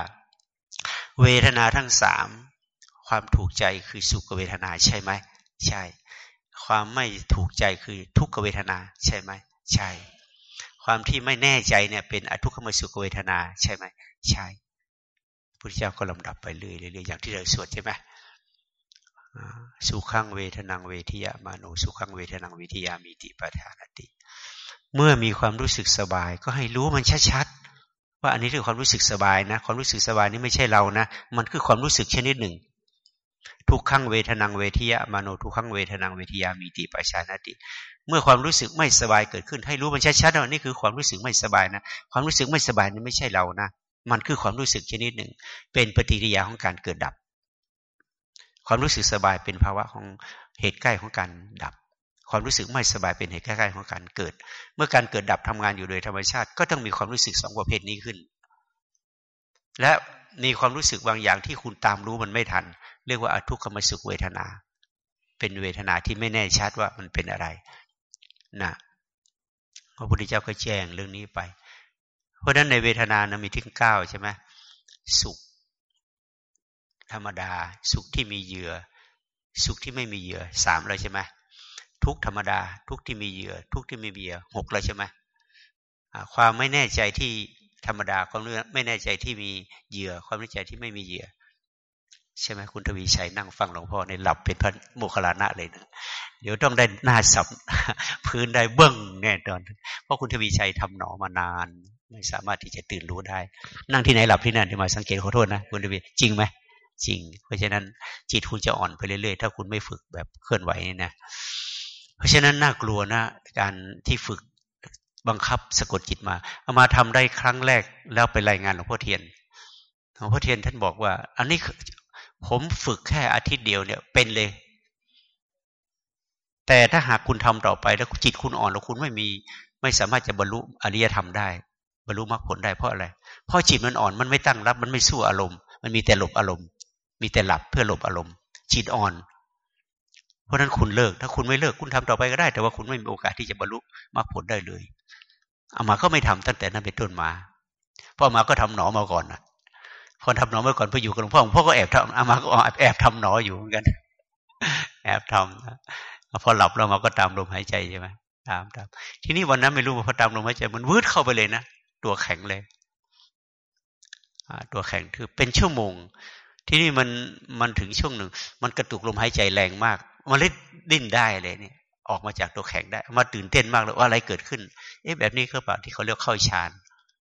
เวทนาทั้งสามความถูกใจคือสุขเวทนาใช่ไหมใช่ ความไม่ถูกใจคือทุกขเวทนาใช่ไหมใช่ ความที่ไม่แน่ใจเนี่ยเป็นอทุกขมสุขเวทนาใช่ไหมใช่พุทธเจ้าก็ลำดับไปเรื่อยๆอย่างที่เราสวดใช่ไหมสุขังเวทนังเวทิยามาโนสุขังเวทนังวิทยามีติปทานติ เมื่อมีความรู้สึกสบาย ก็ให้รู้มันชัดๆว่าอันนี้คือความรู้สึกสบายนะ ความรู้สึกสบายนี่ไม่ใช่เรานะ มันคือความรู้สึกชนิดหนึ่ง ทุกขังเวทนังเวทิยมโนทุกขังเวทนังเวทิยามีติปัชานติ เมื่อความรู้สึกไม่สบายเกิดขึ้น ให้รู้มันชัดๆว่านี่คือความรู้สึกไม่สบายนะ ความรู้สึกไม่สบายนี่ไม่ใช่เรานะ มันคือความรู้สึกชนิดหนึ่ง เป็นปฏิกิริยาของการเกิดดับ ความรู้สึกสบายเป็นภาวะของเหตุใกล้ของการดับ ความรู้สึกไม่สบายเป็นเหตุใกล้ๆของการเกิด เมื่อการเกิดดับทำงานอยู่โดยธรรมชาติ ก็ต้องมีความรู้สึกสองประเภทนี้ขึ้น และมีความรู้สึกบางอย่างที่คุณตามรู้มันไม่ทัน เรียกว่าอทุกขมสุขเวทนา เป็นเวทนาที่ไม่แน่ชัดว่ามันเป็นอะไรนะพระพุทธเจ้าก็แจ้งเรื่องนี้ไป เพราะฉะนั้นในเวทนานะมีทิ้งเก้าใช่ไหมสุข ธรรมดา สุขที่มีเหยื่อ สุขที่ไม่มีเหยื่อสามเลยใช่ไหม ทุกธรรมดา ทุกที่มีเหยื่อ ทุกที่มีเหยื่อหกเลยใช่ไหมความไม่แน่ใจที่ธรรมดาความไม่แน่ใจที่มีเหยื่อ ความไม่แน่ใจที่ไม่มีเหยื่อ ใช่ไหมคุณทวีชัยนั่งฟังหลวงพ่อในหลับเป็นพระโมคคัลลานะเลยนะเดี๋ยวต้องได้หน้าสับพื้นได้เบื้องแน่นอนเพราะคุณทวีชัยทำหนอมานาน ไม่สามารถที่จะตื่นรู้ได้ นั่งที่ไหนหลับที่นั่นที่มาสังเกตขอโทษนะคุณทวีจริงไหมจริง เพราะฉะนั้นจิตคุณจะอ่อนไปเรื่อยๆ ถ้าคุณไม่ฝึกแบบเคลื่อนไหวนี่นะ เพราะฉะนั้นน่ากลัวนะ การที่ฝึกบังคับสะกดจิตมาเอามาทำได้ครั้งแรกแล้วไปรายงานหลวงพ่อเทียนหลวงพ่อเทียนท่านบอกว่า อันนี้ผมฝึกแค่อาทิตย์เดียวเนี่ยเป็นเลย แต่ถ้าหากคุณทำต่อไปแล้วจิตคุณอ่อนแล้วคุณไม่มี ไม่สามารถจะบรรลุอริยธรรมได้ บรรลุมรรคผลได้เพราะอะไร เพราะจิตมันอ่อนมันไม่ตั้งรับ มันไม่สู้อารมณ์ มันมีแต่หลบอารมณ์ มีแต่หลับเพื่อหลบอารมณ์ จิตอ่อน ราะนั้นคุณเลิก ถ้าคุณไม่เลิกคุณทำต่อไปก็ได้ แต่ว่าคุณไม่มีโอกาสที่จะบรรลุมรรคผลได้เลยอามาก็ไม่ทำตั้งแต่นั้นเป็นต้นมาพ่อมาก็ทำหนอมาก่อนนะพอทำหนอมาก่อนพออยู่กับหลวงพ่อหลวงพ่อก็แอบทำอามาก็แอบทำหนออยู่เหมือนกัน แอบทำพอหลับแล้วมาก็ตามลมหายใจใช่ไหมตามตามทีนี้วันนั้นไม่รู้ว่าพอตามลมหายใจ มันวืดเข้าไปเลยนะตัวแข็งเลยตัวแข็งคือเป็นชั่วโมง ที่นี่มันมันถึงช่วงหนึ่ง มันกระตุกลมหายใจแรงมาก มันเล่นดิ้นได้เลยเนี่ย ออกมาจากตัวแข็งได้ มาตื่นเต้นมากเลยว่าอะไรเกิดขึ้น เอ๊ะแบบนี้คือเปล่าที่เขาเรียกเข้าฌาน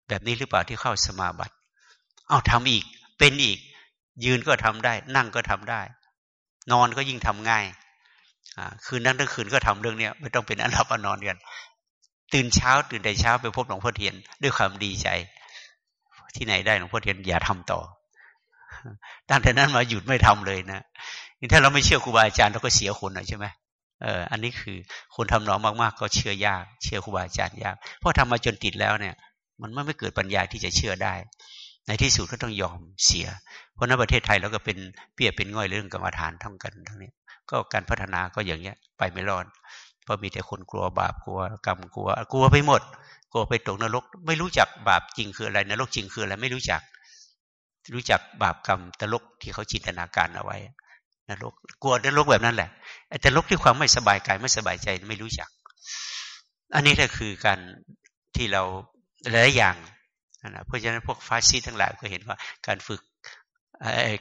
แบบนี้หรือเปล่าที่เข้าสมาบัติ เอาทำอีก เป็นอีก ยืนก็ทำได้ นั่งก็ทำได้ นอนก็ยิ่งทำง่ายคืนนั้นทั้งคืนก็ทำเรื่องเนี้ยไม่ต้องเป็นอันหลับอันนอนกัน ตื่นเช้าตื่นแต่เช้าไปพบหลวงพ่อเทียนด้วยความดีใจ ที่ไหนได้หลวงพ่อเทียนอย่าทำต่อตั้งแต่นั้นมาหยุดไม่ทำเลยนะ ถ้าเราไม่เชื่อครูบาอาจารย์เราก็เสียคนนะใช่ไหมเอออันนี้คือคนทำนองมากๆ ก็เชื่อยาก เชื่อครูบาอาจารย์ยาก เพราะทำมาจนติดแล้วเนี่ย มันไม่เกิดปัญญาที่จะเชื่อได้ ในที่สุดก็ต้องยอมเสีย เพราะในประเทศไทยเราก็เป็นเปียเป็นง่อยเรื่องกรรมฐานทั้งกันทั้งนี้ ก็การพัฒนาก็อย่างเงี้ยไปไม่รอดเพราะมีแต่คนกลัวบาปกลัวกรรมกลัว กลัวไปหมด กลัวไปตกนรก ไม่รู้จักบาปจริงคืออะไรนรกจริงคืออะไรไม่รู้จัก รู้จักบาปกรรมตลกที่เขาจินตนาการเอาไว้ นรก กลัวนรกแบบนั้นแหละแต่ลกที่ความไม่สบายกายไม่สบายใจไม่รู้จัก อันนี้ก็คือการที่เราหลายอย่างนะเพราะฉะนั้นพวกฟาซิสทั้งหลายก็เห็นว่าการฝึก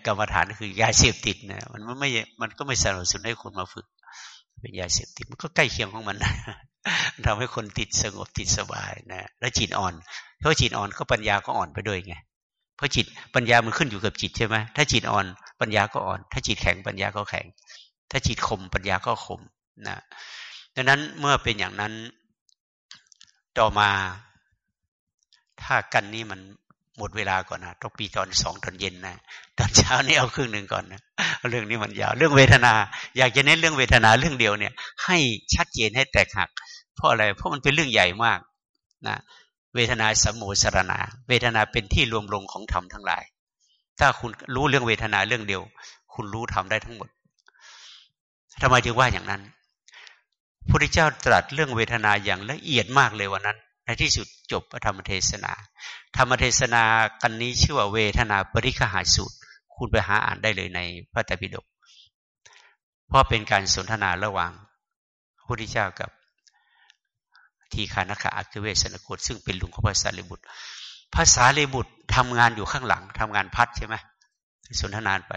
กรรมฐานคือยาเสพติดนะมันไม่มันก็ไม่สนับสนุนให้คนมาฝึก เป็นยาเสพติดมันก็ใกล้เคียงของมันทำให้คนติดสงบติดสบายนะแล้วจิตอ่อนเพราะจิตอ่อนก็ปัญญาก็อ่อนไปด้วยไง เพราะจิตปัญญามันขึ้นอยู่กับจิตใช่ไหมถ้าจิตอ่อนปัญญาก็อ่อน ถ้าจิตแข็งปัญญาก็แข็ง ถ้าจิตคมปัญญาก็คมนะดังนั้นเมื่อเป็นอย่างนั้นต่อมา ถ้ากันนี้มันหมดเวลาก่อนนะต้องปีตอนสองตอนเย็นนะตอนเช้านี่เอาครึ่งหนึ่งก่อนนะเรื่องนี้มันยาว เรื่องเวทนา อยากจะเน้นเรื่องเวทนาเรื่องเดียวเนี่ย ให้ชัดเจนให้แตกหัก เพราะอะไรเพราะมันเป็นเรื่องใหญ่มากนะ เวทนาสมุสรณา เวทนาเป็นที่รวมลงของธรรมทั้งหลาย ถ้าคุณรู้เรื่องเวทนาเรื่องเดียว คุณรู้ธรรมได้ทั้งหมดทำไมจึงว่าอย่างนั้นพระพุทธเจ้าตรัสเรื่องเวทนาอย่างละเอียดมากเลยวันนั้น ในที่สุดจบพระธรรมเทศนา ธรรมเทศนากันนี้ชื่อว่าเวทนาปริคหาสูตร คุณไปหาอ่านได้เลยในพระไตรปิฎกเพราะเป็นการสนทนาระหว่างพระพุทธเจ้ากับ ทีคานาคาอัคเวสนโคตซึ่งเป็นลุงของภาษาลิบุตรภาษาลิบุตรทำงานอยู่ข้างหลังทำงานพัดใช่ไหมสนทนานไป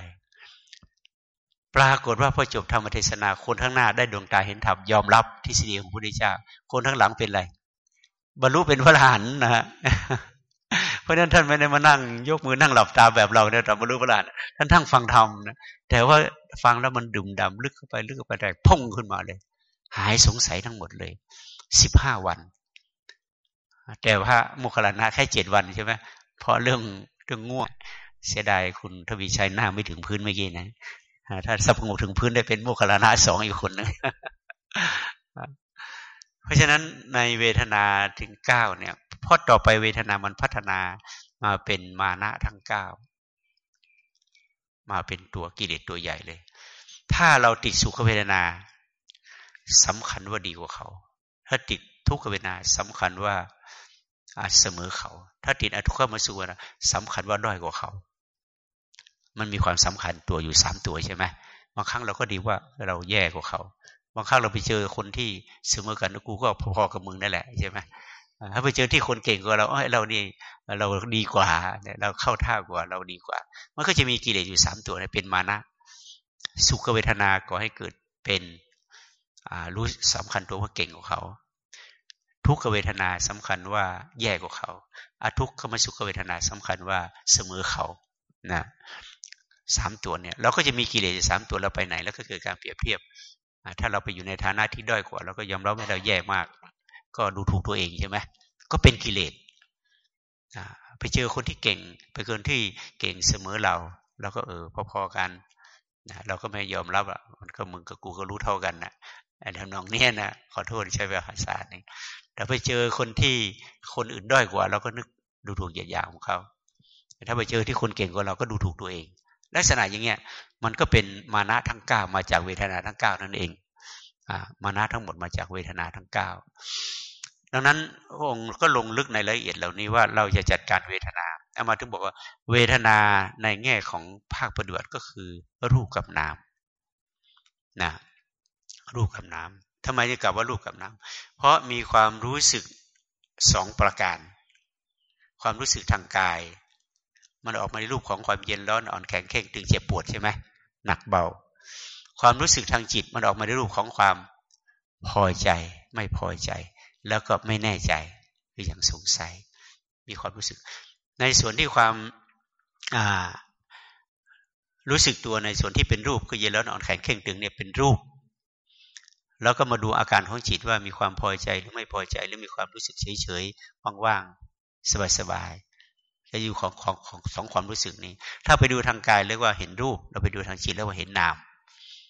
ปรากฏว่าพอจบธรรมเทศนาคนข้างหน้าได้ดวงตาเห็นธรรมยอมรับทฤษฎีของพระพุทธเจ้าคนข้างหลังเป็นไรบรรลุเป็นพระอรหันต์นะฮะเพราะฉะนั้นท่านไม่ได้มานั่ง ยกมือนั่งหลับตาแบบเราเนี่ยแต่บรรลุพระอรหันต์ท่านทั้งฟังธรรมนะแต่ว่าฟังแล้วมันดุ่มดำลึกเข้าไปลึกเข้าไปแตกพุ่งขึ้นมาเลย หายสงสัยทั้งหมดเลย สิบห้าวัน แต่ว่ามุขลานะแค่เจ็ดวันใช่ไหมเพราะเรื่องเรื่องง่วงเสียดายคุณทวีชัยหน้าไม่ถึงพื้นเมื่อกี้นะถ้าสับงบถึงพื้นได้เป็นมุขลานะสองอีกคนนึงเพราะฉะนั้นในเวทนาถึงเก้าเนี่ยพอต่อไปเวทนามันพัฒนามาเป็นมานะทั้งเก้ามาเป็นตัวกิเลสตัวใหญ่เลย ถ้าเราติดสุขเวทนาสำคัญว่าดีกว่าเขา ถ้าติดทุกขเวทนาสำคัญว่าอาจเสมอเขา ถ้าติดอทุกขมสุขนะสำคัญว่าด้อยกว่าเขา มันมีความสำคัญตัวอยู่สามตัวใช่ไหมบางครั้งเราก็ดีว่าเราแย่กว่าเขา บางครั้งเราไปเจอคนที่เสมอกันกูก็พอๆกับมึงนั่นแหละใช่ไหมถ้าไปเจอที่คนเก่งกว่าเราเอ้ยเรานี่เราดีกว่าเราเข้าท่ากว่าเราดีกว่า มันก็จะมีกิเลสอยู่สามตัวเป็นมานะ สุขเวทนาก็ให้เกิดเป็น รู้สำคัญตัวว่าเก่งกว่าเขา ทุกขเวทนาสำคัญว่าแย่กว่าเขาอาทุกขมสุขเวทนาสำคัญว่าเสมอเขานะสามตัวเนี่ยเราก็จะมีกิเลสสามตัวเราไปไหน แล้วก็เกิดการเปรียบเทียบ ถ้าเราไปอยู่ในฐานะที่ด้อยกว่า เราก็ยอมรับว่าเราแย่มาก ก็ดูถูกตัวเองใช่ไหมก็เป็นกิเลสไปเจอคนที่เก่ง ไปเกินที่เก่งเสมอเราเราก็เออพอๆกันนะเราก็ไม่ยอมรับอะมันก็มึงกับกูก็รู้เท่ากันนะ ทำนองนี้นะขอโทษใช้ภาษาหนึ่งแต่ไปเจอคนที่คนอื่นด้อยกว่า เราก็นึกดูถูกเหยียดหยามของเขาถ้าไปเจอที่คนเก่งกว่าเราก็ดูถูกตัวเอง ลักษณะอย่างเงี้ยมันก็เป็นมานะทั้งเก้ามาจากเวทนาทั้งเก้านั่นเองอ่ามานะทั้งหมดมาจากเวทนาทั้งเก้าดังนั้นพระองค์ก็ลงลึกในรายละเอียดเหล่านี้ว่าเราจะจัดการเวทนาเอามาถึงบอกว่า เวทนาในแง่ของภาคปฏิบัติก็คือรูปกับนามนะ รูปกับน้ำทำไมจะกลับว่ารูปกับน้ำเพราะมีความรู้สึกสองประการ ความรู้สึกทางกาย มันออกมาในรูปของความเย็นร้อนอ่อนแข็งเข่งตึงเจ็บปวดใช่ไหมหนักเบา ความรู้สึกทางจิตมันออกมาในรูปของความพอใจไม่พอใจ แล้วก็ไม่แน่ใจหรืออย่างสงสัย มีความรู้สึก ในส่วนที่ความรู้สึกตัวในส่วนที่เป็นรูปคือเย็นร้อนอ่อนแข็งเข่งตึงเนี่ยเป็นรูป แล้วก็มาดูอาการของจิตว่ามีความพอใจหรือไม่พอใจหรือมีความรู้สึกเฉยเฉยว่างๆสบายๆจะอยู่ของของของสองความรู้สึกนี้ ถ้าไปดูทางกายเรียกว่าเห็นรูป เราไปดูทางจิตเรียกว่าเห็นนาม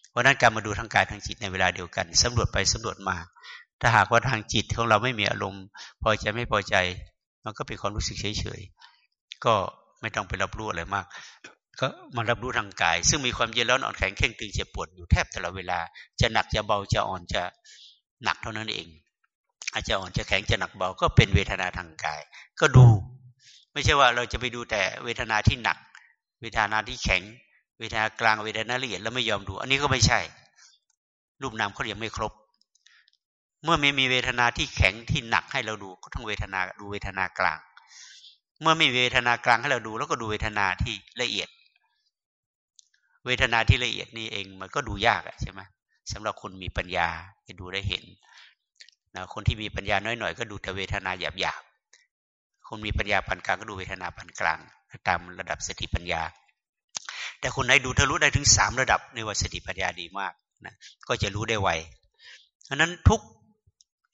เพราะนั้นการมาดูทางกายทางจิตในเวลาเดียวกันสำรวจไปสำรวจมา ถ้าหากว่าทางจิตของเราไม่มีอารมณ์ พอใจไม่พอใจ มันก็เป็นความรู้สึกเฉยเฉยก็ไม่ต้องไปรับรู้อะไรมาก ก็มารับรู้ทางกาย ซึ่งมีความเย็นร้อนอ่อนแข็งเข่งตึงเจ็บปวดอยู่แทบตลอดเวลา จะหนักจะเบาจะอ่อนจะหนักเท่านั้นเอง อาจจะอ่อนจะแข็งจะหนักเบาก็เป็นเวทนาทางกาย ก็ดู ไม่ใช่ว่าเราจะไปดูแต่เวทนาที่หนัก เวทนาที่แข็ง เวทนากลางเวทนาละเอียดแล้วไม่ยอมดู อันนี้ก็ไม่ใช่ รูปนามเขายังไม่ครบ เมื่อไม่มีเวทนาที่แข็งที่หนักให้เราดูก็ต้องเวทนาดูเวทนากลาง เมื่อไม่มีเวทนากลางให้เราดู แล้วก็ดูเวทนาที่ละเอียด เวทนาที่ละเอียดนี่เอง มันก็ดูยากใช่ไหมสำหรับคนมีปัญญาจะดูได้เห็นนะคนที่มีปัญญาน้อยหน่อยก็ดูแต่เวทนาหยาบหยาบคนมีปัญญาปานกลางก็ดูเวทนาปานกลาง ตามระดับสติปัญญา แต่คนไหนดูทะลุได้ถึงสามระดับในว่าสติปัญญาดีมากนะก็จะรู้ได้ไวเพราะนั้นทุก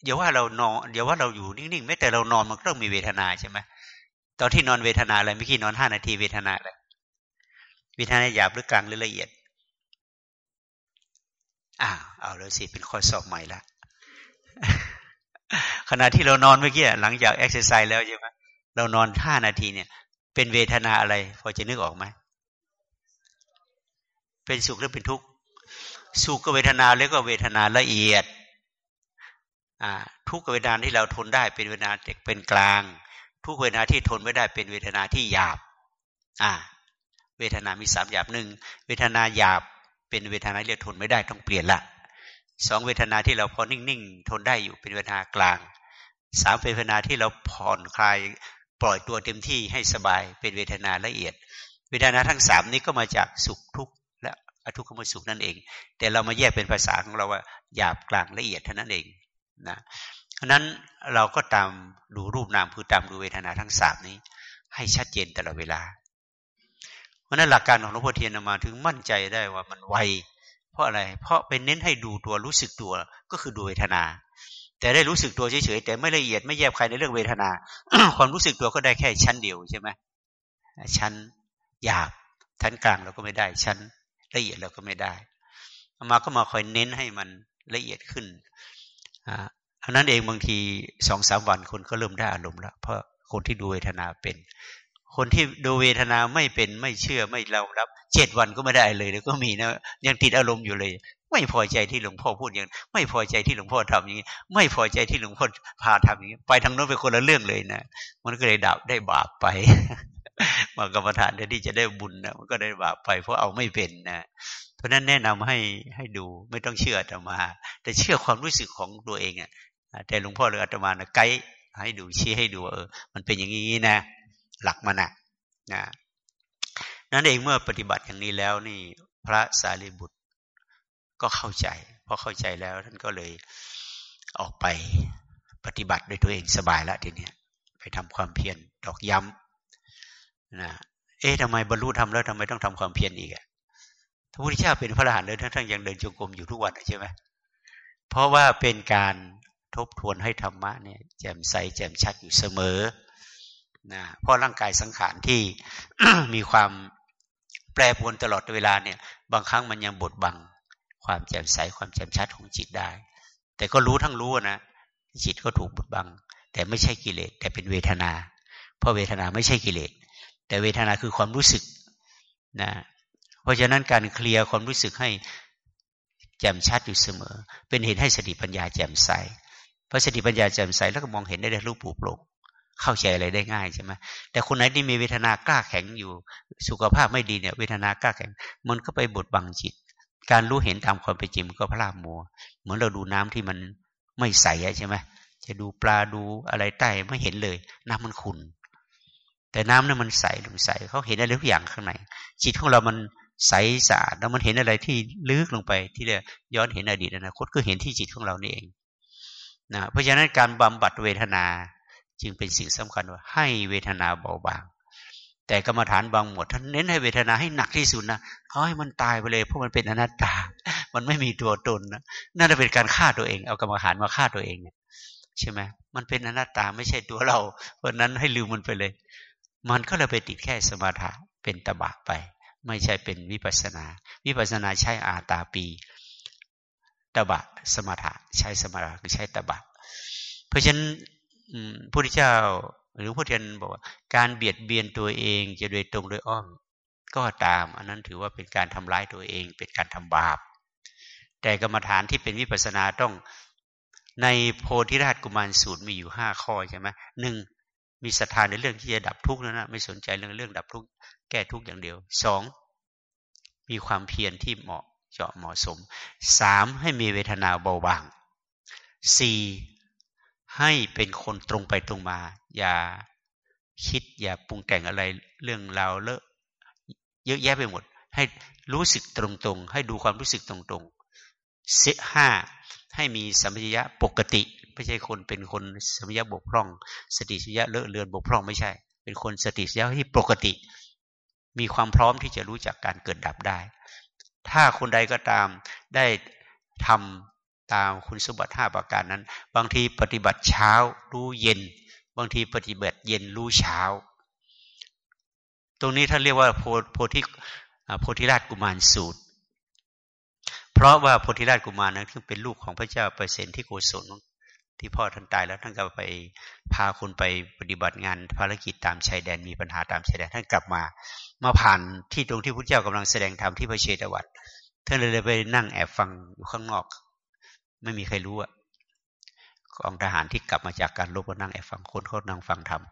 เดี๋ยวว่าเรานอนเดี๋ยวว่าเราอยู่นิ่งๆไม่แต่เรานอนมันก็ต้องมีเวทนาใช่ไหมตอนที่นอนเวทนาอะไรไม่กี่นอนห้านาทีเวทนาอะไร วิธานหยาบหรือกลางหรือละเอียดอ่าวเอาเลยสิเป็นข้อสอบใหม่ละขณะที่เรานอนเมื่อกี้หลังจากเอ็กซ์ไซส์แล้วใช่ไหมเรานอนห้านาทีเนี่ย เป็นเวทนาอะไร พอจะนึกออกไหมเป็นสุขหรือเป็นทุกข์สุขกับเวทนาเรียกว่าเวทนาละเอียดทุกขเวทนาที่เราทนได้เป็นเวทนาเป็นกลาง ทุกขเวทนาที่ทนไม่ได้เป็นเวทนาที่หยาบ อ่า เวทนามีสามหยาบหนึ่งเวทนาหยาบเป็นเวทนาเรียกทนไม่ได้ต้องเปลี่ยนละสองเวทนาที่เราพอนิ่งๆทนได้อยู่เป็นเวทนากลางสามเวทนาที่เราผ่อนคลายปล่อยตัวเต็มที่ให้สบายเป็นเวทนาละเอียด เวทนาทั้งสามนี้ก็มาจากสุขทุกข์และอทุกขมสุขนั่นเอง แต่เรามาแยกเป็นภาษาของเราว่าหยาบกลางละเอียดเท่านั้นเองนะเพราะนั้นเราก็ตามดูรูปนามคือตามดูเวทนาทั้งสามนี้ ให้ชัดเจนตลอดเวลา ราะนั้นหลักการของหลวงพ่อเทียนมาถึงมั่นใจได้ว่ามันไว เพราะอะไร เพราะเป็นเน้นให้ดูตัวรู้สึกตัวก็คือดูเวทนา แต่ได้รู้สึกตัวเฉยๆแต่ไม่ละเอียดไม่แยบใครในเรื่องเวทนา ความรู้สึกตัวก็ได้แค่ชั้นเดียวใช่ไหมชั้นหยาบชั้นกลางเราก็ไม่ได้ ชั้นละเอียดเราก็ไม่ได้มาก็มาคอยเน้นให้มันละเอียดขึ้นอันนั้นเองบางทีสองสามวันคนก็เริ่มได้อารมณ์แล้วเพราะคนที่ดูเวทนาเป็น คนที่ดูเวทนาไม่เป็นไม่เชื่อไม่เรารับเจ็ดวันก็ไม่ได้เลยแล้วก็มีนะยังติดอารมณ์อยู่เลย ไม่พอใจที่หลวงพ่อพูดอย่างไม่พอใจที่หลวงพ่อทำอย่างนี้ ไม่พอใจที่หลวงพ่อพาทำอย่างนี้ ไปทางโน้นไปคนละเรื่องเลยนะมันก็เลยดับได้บาปไปมากรรมฐานที่จะได้บุญนะมันก็ได้บาปไปเพราะเอาไม่เป็นนะเพราะนั้นแนะนำให้ให้ดูไม่ต้องเชื่อแต่มา แต่เชื่อความรู้สึกของตัวเองอะแต่หลวงพ่อหรืออาตมานะไกด์ให้ดูชี้ให้ดูเออมันเป็นอย่างนี้นะ หลักมันนะนะนั่นเองเมื่อปฏิบัติอย่างนี้แล้วนี่พระสารีบุตรก็เข้าใจพอเข้าใจแล้วท่านก็เลยออกไปปฏิบัติด้วยตัวเองสบายแล้วทีเนี้ยไปทำความเพียรดอกย้ำนะเอ๊ะทำไมบรรลุธรรมแล้วทำไมต้องทำความเพียรอีกอะพระพุทธเจ้าเป็นพระอรหันต์เลยทั้งทั้งยังเดินจงกรมอยู่ทุกวันใช่ไหมเพราะว่าเป็นการทบทวนให้ธรรมะเนี่ยแจ่มใสแจ่มชัดอยู่เสมอ นะเพราะร่างกายสังขารที่มีความแปรปรวนตลอดเวลาเนี่ย บางครั้งมันยังบดบัง ความแจ่มใสความแจ่มชัดของจิตได้ แต่ก็รู้ทั้งรู้นะจิตก็ถูกบดบัง แต่ไม่ใช่กิเลสแต่เป็นเวทนา เพราะเวทนาไม่ใช่กิเลสแต่เวทนาคือความรู้สึกนะเพราะฉะนั้นการเคลียร์ความรู้สึกให้แจ่มชัดอยู่เสมอ เป็นเหตุให้สติปัญญาแจ่มใสเพราะสติปัญญาแจ่มใสแล้วก็มองเห็นได้ได้รูปปูโปร่ง เข้าใจอะไรได้ง่ายใช่ไหมแต่คนไหนที่มีเวทนากล้าแข็งอยู่ สุขภาพไม่ดีเนี่ย เวทนากล้าแข็ง มันก็ไปบดบังจิต การรู้เห็นตามความเป็นจริงมันก็พลาดมัว เหมือนเราดูน้ำที่มันไม่ใสใช่ไหมจะดูปลาดูอะไรใต้ไม่เห็นเลย น้ำมันขุ่นแต่น้ำนั้นมันใสลงใสเขาเห็นอะไรทุกอย่างข้างในจิตของเรามันใสสะอาดแล้วมันเห็นอะไรที่ลึกลงไป ที่เรียย้อนเห็นอดีตอนาคตก็เห็นที่จิตของเรานี่เองนะเพราะฉะนั้นการบำบัดเวทนา จึงเป็นสิ่งสำคัญว่าให้เวทนาเบาบาง แต่กรรมฐานบางหมดท่านเน้นให้เวทนาให้หนักที่สุดนะเขาให้มันตายไปเลยเพราะมันเป็นอนัตตา มันไม่มีตัวตนนะนั่นจะเป็นการฆ่าตัวเอง เอากรรมฐานมาฆ่าตัวเองเนี่ยใช่ไหมมันเป็นอนัตตาไม่ใช่ตัวเรา เพราะนั้นให้ลืมมันไปเลย มันก็เลยไปติดแค่สมาธิเป็นตบะไป ไม่ใช่เป็นวิปัสนา วิปัสนาใช้อาตาปีตบะสมถะใช้สมถะคือใช้ตบะ เพราะฉะนั้น พระพุทธเจ้า หรือพระเทียนบอกว่า การเบียดเบียนตัวเองจะโดยตรงโดยอ้อม ก็ตาม อันนั้นถือว่าเป็นการทำร้ายตัวเอง เป็นการทำบาป แต่กรรมฐานที่เป็นวิปัสนาต้องในโพธิราชกุมารสูตรมีอยู่ห้าข้อใช่ไหมหนึ่งมีศรัทธาในเรื่องที่จะดับทุกข์นะนะไม่สนใจเรื่องเรื่องดับทุกข์แก้ทุกข์อย่างเดียวสองมีความเพียรที่เหมาะเจาะเหมาะสมสามให้มีเวทนาเบาบางสี่ ให้เป็นคนตรงไปตรงมา อย่าคิดอย่าปรุงแต่งอะไรเรื่องราวเลอะเยอะแยะไปหมด ให้รู้สึกตรงๆ ให้ดูความรู้สึกตรงๆสิห้าให้มีสัมผัยะปกติ ไม่ใช่คนเป็นคนสัมผัยะบกพร่อง สติสัมผัสยะเลอะเลือนบกพร่องไม่ใช่ เป็นคนสติสัมผัสยะที่ปกติ มีความพร้อมที่จะรู้จักการเกิดดับได้ ถ้าคนใดก็ตามได้ทำ ตามคุณสมบัติห้าประการนั้น บางทีปฏิบัติเช้ารู้เย็น บางทีปฏิบัติเย็นรู้เช้า ตรงนี้ท่านเรียกว่าโพโพธิโพธิราชกุมารสูตร เพราะว่าโพธิราชกุมารนั้นเป็นลูกของพระเจ้าเปอร์เซนที่โกศลที่พ่อท่านตายแล้วท่านก็ไปพาคนไปปฏิบัติงานภารกิจตามชายแดนมีปัญหาตามชายแดนท่านกลับมา มาผ่านที่ตรงที่พระเจ้ากำลังแสดงธรรมที่พระเชตวันท่านเลยไปนั่งแอบฟังอยู่ข้างนอก ไม่มีใครรู้อะกองทหารที่กลับมาจากการรบก็นั่งแอบฟังคนเขานั่งฟังธรรม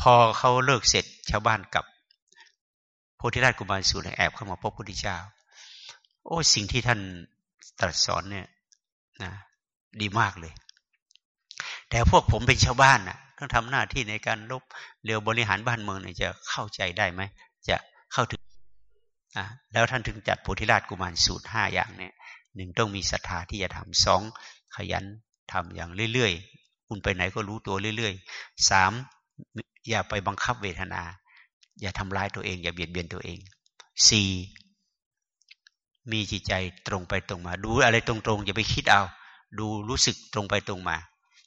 พอเขาเลิกเสร็จชาวบ้านกลับโพธิราชกุมารสูรแอบเข้ามาพบพระพุทธเจ้า โอ้สิ่งที่ท่านตรัสสอนเนี่ยนะดีมากเลย แต่พวกผมเป็นชาวบ้านนะต้องทำหน้าที่ในการลบเร็วบริหารบ้านเมืองเนี่ยจะเข้าใจได้ไหมจะเข้าถึงอะแล้วท่านถึงจัดโพธิราชกุมารสูตรห้าอย่างเนี่ย หนึ่งต้องมีศรัทธาที่จะทำสองขยันทำอย่างเรื่อยๆ คุณไปไหนก็รู้ตัวเรื่อยๆสามอย่าไปบังคับเวทนา อย่าทำร้ายตัวเอง อย่าเบียดเบียนตัวเองสี่มีจิตใจตรงไปตรงมา ดูอะไรตรงๆ อย่าไปคิดเอา ดูรู้สึกตรงไปตรงมา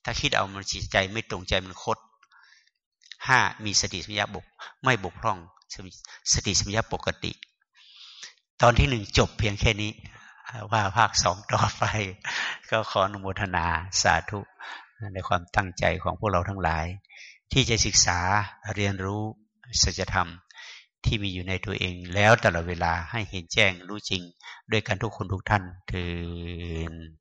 ถ้าคิดเอามันจิตใจไม่ตรงใจมันคดห้ามีสติสัมยาบกไม่บกพร่องสติสัมยาปกติ ตอนที่หนึ่งจบเพียงแค่นี้ ว่าภาคสองต่อไป ก็ขออนุโมทนาสาธุในความตั้งใจของพวกเราทั้งหลาย ที่จะศึกษาเรียนรู้สัจธรรมที่มีอยู่ในตัวเอง แล้วตลอดเวลาให้เห็นแจ้งรู้จริง ด้วยกันทุกคนทุกท่านถือ